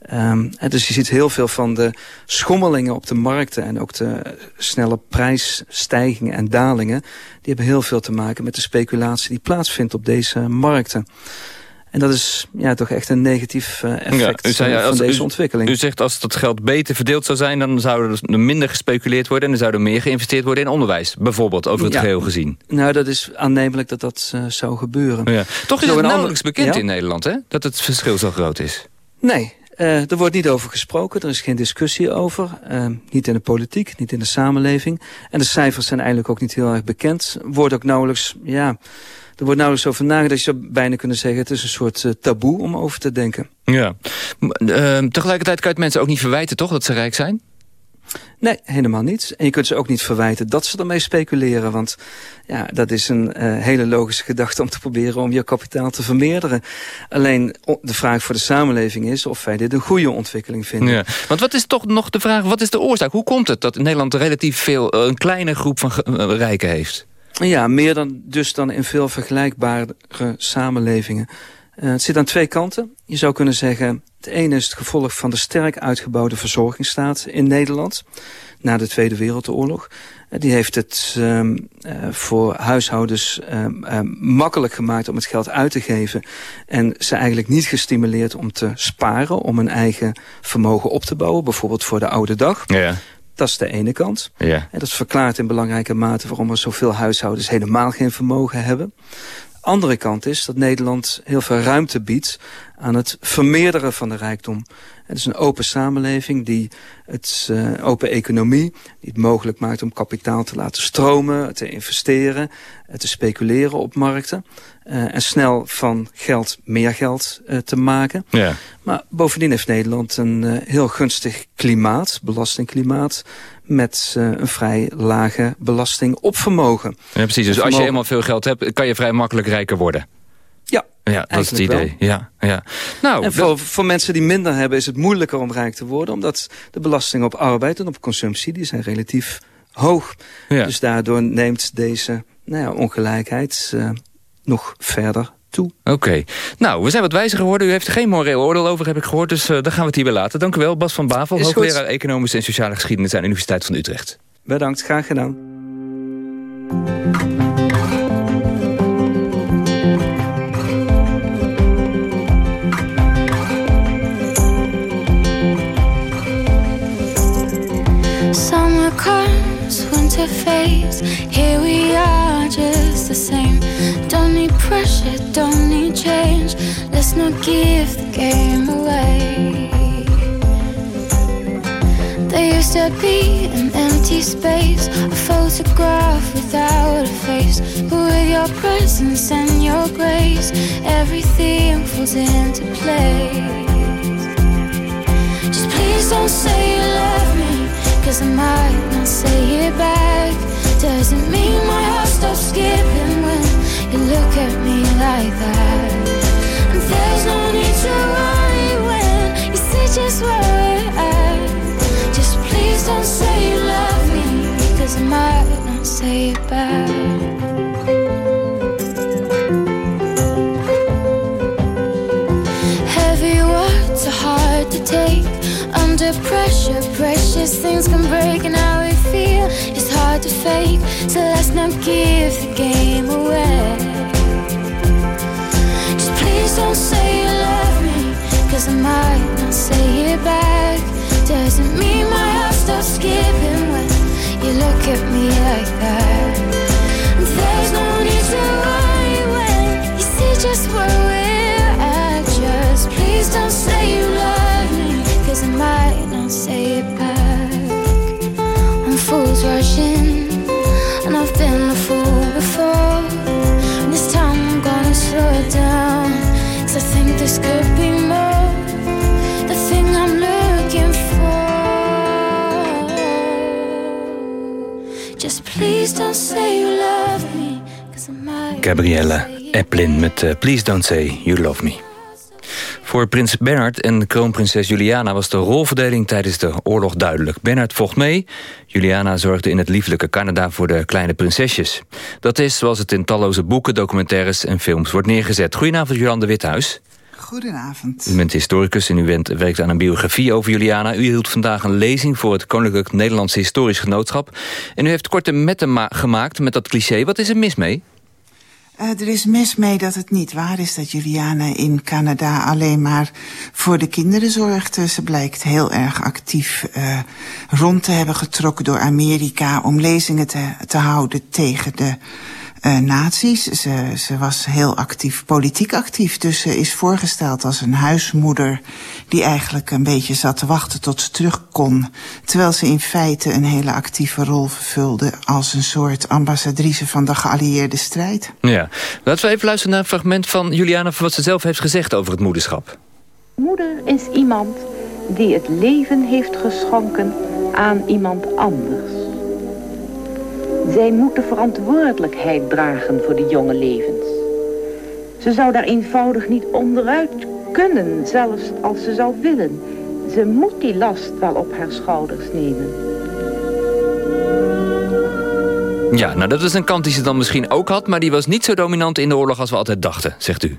Ehm, dus je ziet heel veel van de schommelingen op de markten... en ook de snelle prijsstijgingen en dalingen... die hebben heel veel te maken met de speculatie die plaatsvindt op deze markten. En dat is ja, toch echt een negatief eh, effect zei, van als- deze ontwikkeling. U zegt als dat geld beter verdeeld zou zijn... dan zou er minder gespeculeerd worden... en er zou er meer geïnvesteerd worden in onderwijs. Bijvoorbeeld, over het Ja. geheel gezien. Nou, dat is aannemelijk dat dat eh, zou gebeuren. Ja. Toch is Zo het nauwelijks bekend in Nederland, hè? Dat het verschil zo groot is. Nee, eh, er wordt niet over gesproken. Er is geen discussie over. Eh, niet in de politiek, niet in de samenleving. En de cijfers zijn eigenlijk ook niet heel erg bekend. Wordt ook nauwelijks, ja, er wordt nauwelijks over nagedacht. Je zou bijna kunnen zeggen, het is een soort eh, taboe om over te denken. Ja. Ehm, tegelijkertijd kan je het mensen ook niet verwijten, toch? Dat ze rijk zijn? Nee, helemaal niet. En je kunt ze ook niet verwijten dat ze ermee speculeren. Want ja, dat is een eh, hele logische gedachte om te proberen om je kapitaal te vermeerderen. Alleen de vraag voor de samenleving is of wij dit een goede ontwikkeling vinden. Ja. Want wat is toch nog de vraag, wat is de oorzaak? Hoe komt het dat Nederland relatief veel, eh, een kleine groep van eh, rijken heeft? Ja, meer dan, dus dan in veel vergelijkbare samenlevingen. Het zit aan twee kanten. Je zou kunnen zeggen, het ene is het gevolg van de sterk uitgebouwde verzorgingsstaat in Nederland. Na de Tweede Wereldoorlog. Eh, die heeft het ehm, eh, voor huishoudens ehm, ehm, makkelijk gemaakt om het geld uit te geven. En ze eigenlijk niet gestimuleerd om te sparen, om een eigen vermogen op te bouwen. Bijvoorbeeld voor de oude dag. Ja. Dat is de ene kant. Ja. En dat verklaart in belangrijke mate waarom er zoveel huishoudens helemaal geen vermogen hebben. Andere kant is dat Nederland heel veel ruimte biedt aan het vermeerderen van de rijkdom. Het is een open samenleving, die het, eh, open economie, die het mogelijk maakt om kapitaal te laten stromen, te investeren, eh, te speculeren op markten. eh, en snel van geld meer geld te maken. Ja. Maar bovendien heeft Nederland een heel gunstig klimaat, belastingklimaat... met een vrij lage belasting op vermogen. Ja, precies. Dus als je eenmaal veel geld hebt, kan je vrij makkelijk rijker worden. Ja, Ja, dat is het idee. Ja, ja. Nou, en voor, voor mensen die minder hebben is het moeilijker om rijk te worden... omdat de belastingen op arbeid en op consumptie die zijn relatief hoog. Ja. Dus daardoor neemt deze nou ja, ongelijkheid eh, nog verder toe. Oké. Nou, we zijn wat wijzer geworden. U heeft er geen moreel oordeel over, heb ik gehoord. Dus eh dan gaan we het hierbij laten. Dank u wel, Bas van Bavel, Is goed. hoogleraar Economische en Sociale Geschiedenis aan de Universiteit van Utrecht. Bedankt, graag gedaan. Winter fades. Here we are, just the same. Don't need pressure, don't need change. Let's not give the game away. There used to be an empty space, a photograph without a face. But with your presence and your grace, everything falls into place. Just please don't say you love me, cause I might not say it back. Doesn't mean my heart stops skipping when you look at me like that. And there's no need to worry when you see just where we're at. Just please don't say you love me, cause I might not say it back. Heavy words are hard to take. Under pressure, precious things can break. And how we feel is hard to fake. So let's not give the game away. Just please don't say you love me. Cause I might not say it back. Doesn't mean my heart stops skipping when you look at me like that. And there's no need to worry when you see just where we're at. Just please don't say you love me, cause I might not say it back. When fools rush in, and I've been a fool before. And this time I'm gonna slow it down, cause I think this could be more. The thing I'm looking for. Just please don't say you love me, cause I might. Gabrielle Eplin met eh, Please Don't Say You Love Me. Voor prins Bernhard en kroonprinses Juliana was de rolverdeling tijdens de oorlog duidelijk. Bernhard vocht mee, Juliana zorgde in het lieflijke Canada voor de kleine prinsesjes. Dat is zoals het in talloze boeken, documentaires en films wordt neergezet. Goedenavond Jolande Withuis. Goedenavond. U bent historicus en u bent, werkt aan een biografie over Juliana. U hield vandaag een lezing voor het Koninklijk Nederlandse Historisch Genootschap. En u heeft korte metten gemaakt met dat cliché. Wat is er mis mee? Uh, er is mis mee dat het niet waar is dat Juliana in Canada alleen maar voor de kinderen zorgde. Ze blijkt heel erg actief uh, rond te hebben getrokken door Amerika om lezingen te, te houden tegen de uh, nazi's. Ze, ze was heel actief, politiek actief. Dus ze is voorgesteld als een huismoeder die eigenlijk een beetje zat te wachten tot ze terug kon. Terwijl ze in feite een hele actieve rol vervulde als een soort ambassadrice van de geallieerde strijd. Ja, laten we even luisteren naar een fragment van Juliana van wat ze zelf heeft gezegd over het moederschap. Moeder is iemand die het leven heeft geschonken aan iemand anders. Zij moet de verantwoordelijkheid dragen voor de jonge levens. Ze zou daar eenvoudig niet onderuit kunnen, zelfs als ze zou willen. Ze moet die last wel op haar schouders nemen. Ja, nou dat is een kant die ze dan misschien ook had... maar die was niet zo dominant in de oorlog als we altijd dachten, zegt u.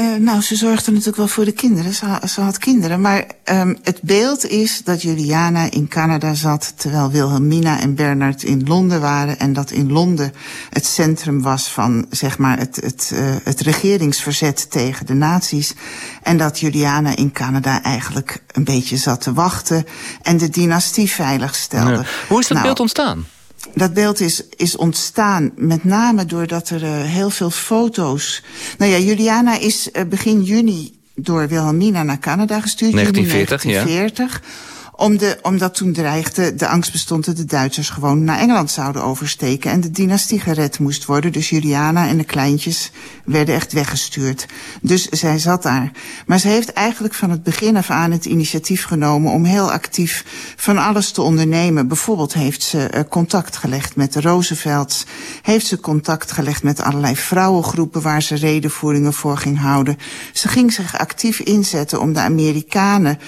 Uh, nou, ze zorgde natuurlijk wel voor de kinderen. Ze, ze had kinderen. Maar um, het beeld is dat Juliana in Canada zat... terwijl Wilhelmina en Bernard in Londen waren... en dat in Londen het centrum was van zeg maar, het, het, uh, het regeringsverzet tegen de nazi's. En dat Juliana in Canada eigenlijk een beetje zat te wachten... en de dynastie veilig stelde. Nee. Hoe is dat nou, beeld ontstaan? Dat beeld is, is ontstaan met name doordat er uh, heel veel foto's... Nou ja, Juliana is uh, begin juni door Wilhelmina naar Canada gestuurd. 1940, juni 1940 ja. Om de, omdat toen dreigde, de angst bestond dat de Duitsers gewoon naar Engeland zouden oversteken en de dynastie gered moest worden. Dus Juliana en de kleintjes werden echt weggestuurd. Dus zij zat daar. Maar ze heeft eigenlijk van het begin af aan het initiatief genomen om heel actief van alles te ondernemen. Bijvoorbeeld heeft ze uh, contact gelegd met de Roosevelts. Heeft ze contact gelegd met allerlei vrouwengroepen waar ze redenvoeringen voor ging houden. Ze ging zich actief inzetten om de Amerikanen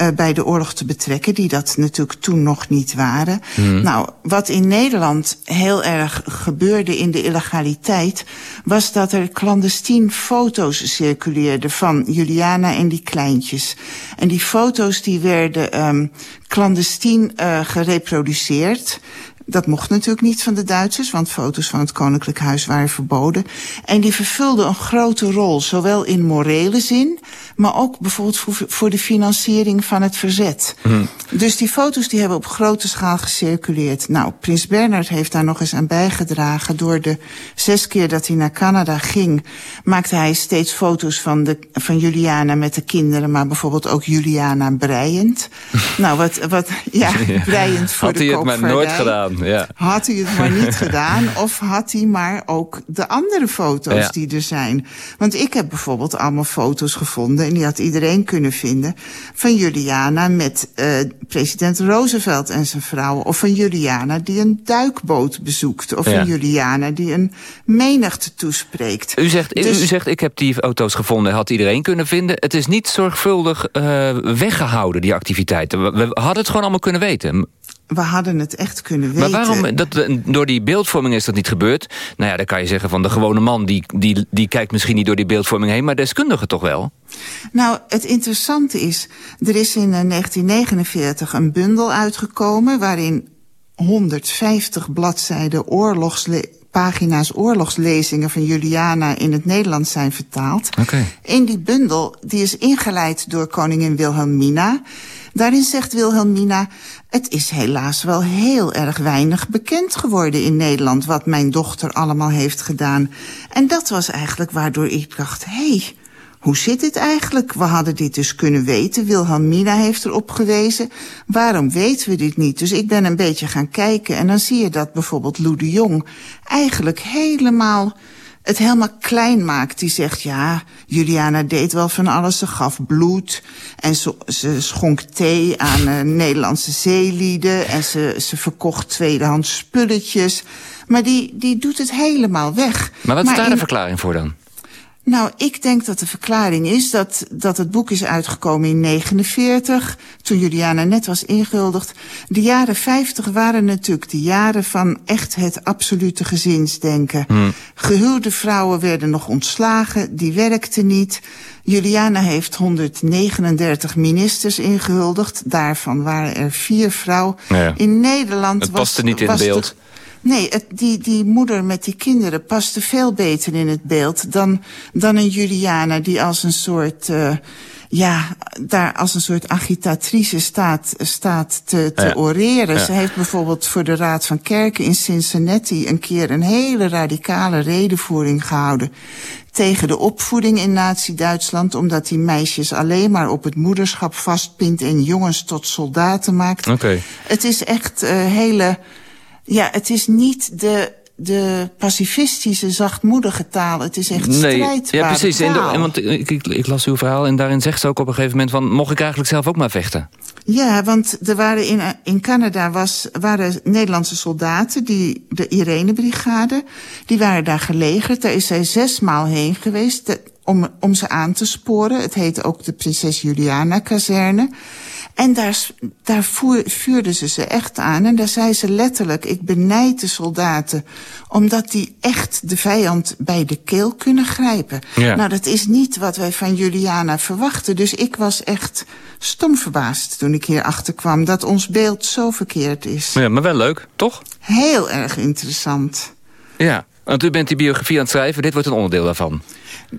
uh, bij de oorlog te betrekken, die dat natuurlijk toen nog niet waren. Hmm. Nou, wat in Nederland heel erg gebeurde in de illegaliteit, was dat er clandestien foto's circuleerden van Juliana en die kleintjes. En die foto's die werden um, clandestien uh, gereproduceerd. Dat mocht natuurlijk niet van de Duitsers, want foto's van het Koninklijk Huis waren verboden. En die vervulden een grote rol, zowel in morele zin, maar ook bijvoorbeeld voor, de financiering van het verzet. Hmm. Dus die foto's die hebben op grote schaal gecirculeerd. Nou, Prins Bernard heeft daar nog eens aan bijgedragen. Door de zes keer dat hij naar Canada ging, maakte hij steeds foto's van, de, van Juliana met de kinderen, maar bijvoorbeeld ook Juliana breiend. nou, wat, wat ja, breiend voor Had de hij het maar nooit gedaan. Ja. Had hij het maar niet gedaan, of had hij maar ook de andere foto's Ja. die er zijn. Want ik heb bijvoorbeeld allemaal foto's gevonden, en die had iedereen kunnen vinden, van Juliana met uh, president Roosevelt en zijn vrouw. Of van Juliana die een duikboot bezoekt. Of Ja. van Juliana die een menigte toespreekt. U zegt, u- Dus- u zegt, ik heb die auto's gevonden, had iedereen kunnen vinden. Het is niet zorgvuldig uh, weggehouden, die activiteiten. We, we hadden het gewoon allemaal kunnen weten. We hadden het echt kunnen weten. Maar waarom, dat, door die beeldvorming is dat niet gebeurd? Nou ja, dan kan je zeggen van de gewone man... die, die, die kijkt misschien niet door die beeldvorming heen... maar deskundigen toch wel? Nou, het interessante is, er is in eh, 1949 een bundel uitgekomen... waarin 150 bladzijden oorlogsle pagina's oorlogslezingen van Juliana in het Nederlands zijn vertaald. Oké. In die bundel, die is ingeleid door koningin Wilhelmina. Daarin zegt Wilhelmina, het is helaas wel heel erg weinig bekend geworden in Nederland... wat mijn dochter allemaal heeft gedaan. En dat was eigenlijk waardoor ik dacht. Hey, hoe zit het eigenlijk? We hadden dit dus kunnen weten. Wilhelmina heeft erop gewezen. Waarom weten we dit niet? Dus ik ben een beetje gaan kijken en dan zie je dat bijvoorbeeld Lou de Jong eigenlijk helemaal het helemaal klein maakt. Die zegt, ja, Juliana deed wel van alles. Ze gaf bloed en ze, ze schonk thee aan uh, Nederlandse zeelieden... en ze, ze verkocht tweedehands spulletjes. Maar die, die doet het helemaal weg. Maar wat is daar in- de verklaring voor dan? Nou, ik denk dat de verklaring is dat, dat het boek is uitgekomen in 49, toen Juliana net was ingehuldigd. De jaren 50 waren natuurlijk de jaren van echt het absolute gezinsdenken. Hmm. Gehuwde vrouwen werden nog ontslagen, die werkten niet. Juliana heeft 139 ministers ingehuldigd. Daarvan waren er vier vrouwen. Ja. In Nederland Het was, paste niet in was beeld. de- Nee, het, die, die moeder met die kinderen paste veel beter in het beeld dan, dan een Juliana die als een soort, eh, ja, daar als een soort agitatrice staat, staat te, te Ja. oreren. Ja. Ze heeft bijvoorbeeld voor de Raad van Kerken in Cincinnati een keer een hele radicale redenvoering gehouden tegen de opvoeding in Nazi-Duitsland, omdat die meisjes alleen maar op het moederschap vastpint en jongens tot soldaten maakt. Oké. Het is echt eh hele. Ja, het is niet de, de pacifistische, zachtmoedige taal. Het is echt Nee, strijdbare ja, precies. En, taal. want ik, ik, ik las uw verhaal en daarin zegt ze ook op een gegeven moment van... mocht ik eigenlijk zelf ook maar vechten? Ja, want er waren in, in Canada was, waren Nederlandse soldaten, die, de Irene-brigade, die waren daar gelegerd. Daar is zij zesmaal heen geweest om, om ze aan te sporen. Het heette ook de Prinses Juliana-kazerne. En daar, daar voer, vuurden ze ze echt aan. En daar zei ze letterlijk, ik benijd de soldaten... omdat die echt de vijand bij de keel kunnen grijpen. Ja. Nou, dat is niet wat wij van Juliana verwachten. Dus ik was echt stom verbaasd toen ik hier achter kwam... dat ons beeld zo verkeerd is. Ja, maar wel leuk, toch? Heel erg interessant. Ja, want u bent die biografie aan het schrijven. Dit wordt een onderdeel daarvan.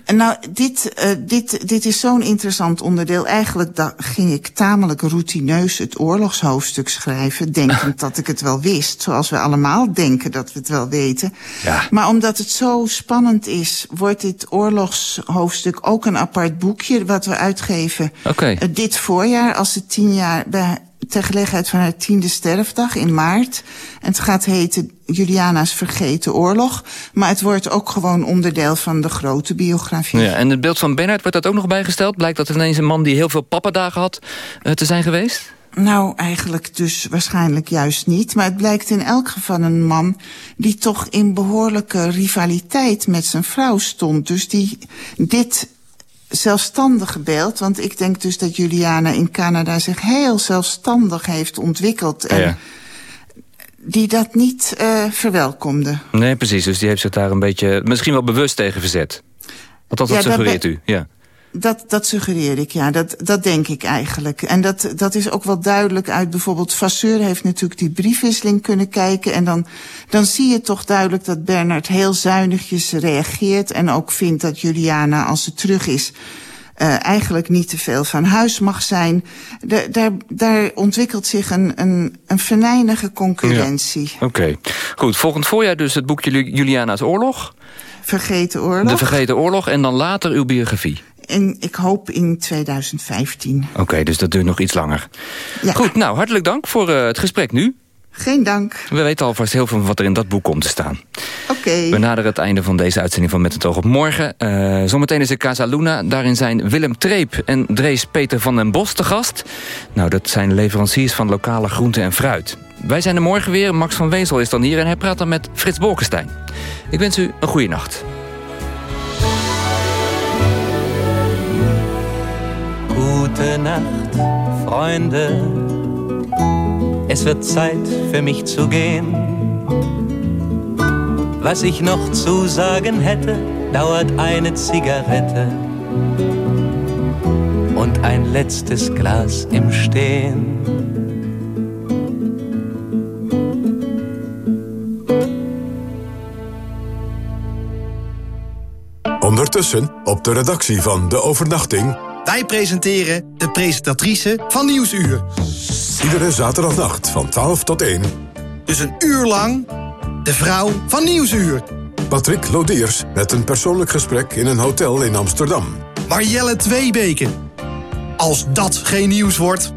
En Nou, dit, eh, dit, dit is zo'n interessant onderdeel. Eigenlijk da- ging ik tamelijk routineus het oorlogshoofdstuk schrijven... denkend dat ik het wel wist, zoals we allemaal denken dat we het wel weten. Ja. Maar omdat het zo spannend is, wordt dit oorlogshoofdstuk ook een apart boekje... wat we uitgeven Oké. eh, dit voorjaar als het tien jaar... Bij, ter gelegenheid van haar tiende sterfdag in maart. En het gaat heten Juliana's Vergeten Oorlog. Maar het wordt ook gewoon onderdeel van de grote biografie. Ja, en het beeld van Bernhard wordt dat ook nog bijgesteld? Blijkt dat ineens een man die heel veel pappadagen had eh, te zijn geweest? Nou, eigenlijk dus waarschijnlijk juist niet. Maar het blijkt in elk geval een man die toch in behoorlijke rivaliteit met zijn vrouw stond. Dus die dit zelfstandige beeld, want ik denk dus dat Juliana in Canada zich heel zelfstandig heeft ontwikkeld. En Ja. die dat niet eh, verwelkomde. Nee, precies. Dus die heeft zich daar een beetje, misschien wel bewust tegen verzet. Althans, dat Ja, suggereert ben- u. Ja. Dat, dat suggereer ik, ja. Dat, dat denk ik eigenlijk. En dat, dat is ook wel duidelijk uit bijvoorbeeld... Vasseur heeft natuurlijk die briefwisseling kunnen kijken... en dan, dan zie je toch duidelijk dat Bernard heel zuinigjes reageert... en ook vindt dat Juliana, als ze terug is... eh, eigenlijk niet te veel van huis mag zijn. De, daar, daar ontwikkelt zich een, een, een venijnige concurrentie. Oké. Goed, volgend voorjaar dus het boekje Ju- Juliana's Oorlog. Vergeten oorlog. De Vergeten Oorlog en dan later uw biografie. En ik hoop in 2015. Oké, dus dat duurt nog iets langer. Ja. Goed, nou, hartelijk dank voor eh, het gesprek nu. Geen dank. We weten alvast heel veel van wat er in dat boek komt te staan. Oké. We naderen het einde van deze uitzending van Met het oog op morgen. Eh, zometeen is er Casa Luna. Daarin zijn Willem Treep en Drees Peter van den Bos te gast. Nou, dat zijn leveranciers van lokale groenten en fruit. Wij zijn er morgen weer. Max van Wezel is dan hier en hij praat dan met Frits Bolkestein. Ik wens u een goede nacht. Gute Nacht, Freunde. Es wird Zeit für mich zu gehen. Was ich noch zu sagen hätte, dauert eine Zigarette und ein letztes Glas im Stehen. Ondertussen op de redactie van De Overnachting... Wij presenteren de presentatrice van Nieuwsuur. iedere zaterdagnacht van 12 tot 1... Dus een uur lang de vrouw van Nieuwsuur. Patrick Lodiers met een persoonlijk gesprek in een hotel in Amsterdam. Marielle Tweebeke. Als dat geen nieuws wordt...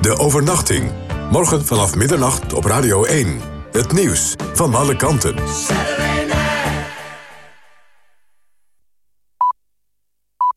De Overnachting. Morgen vanaf middernacht op Radio 1. Het nieuws van alle kanten.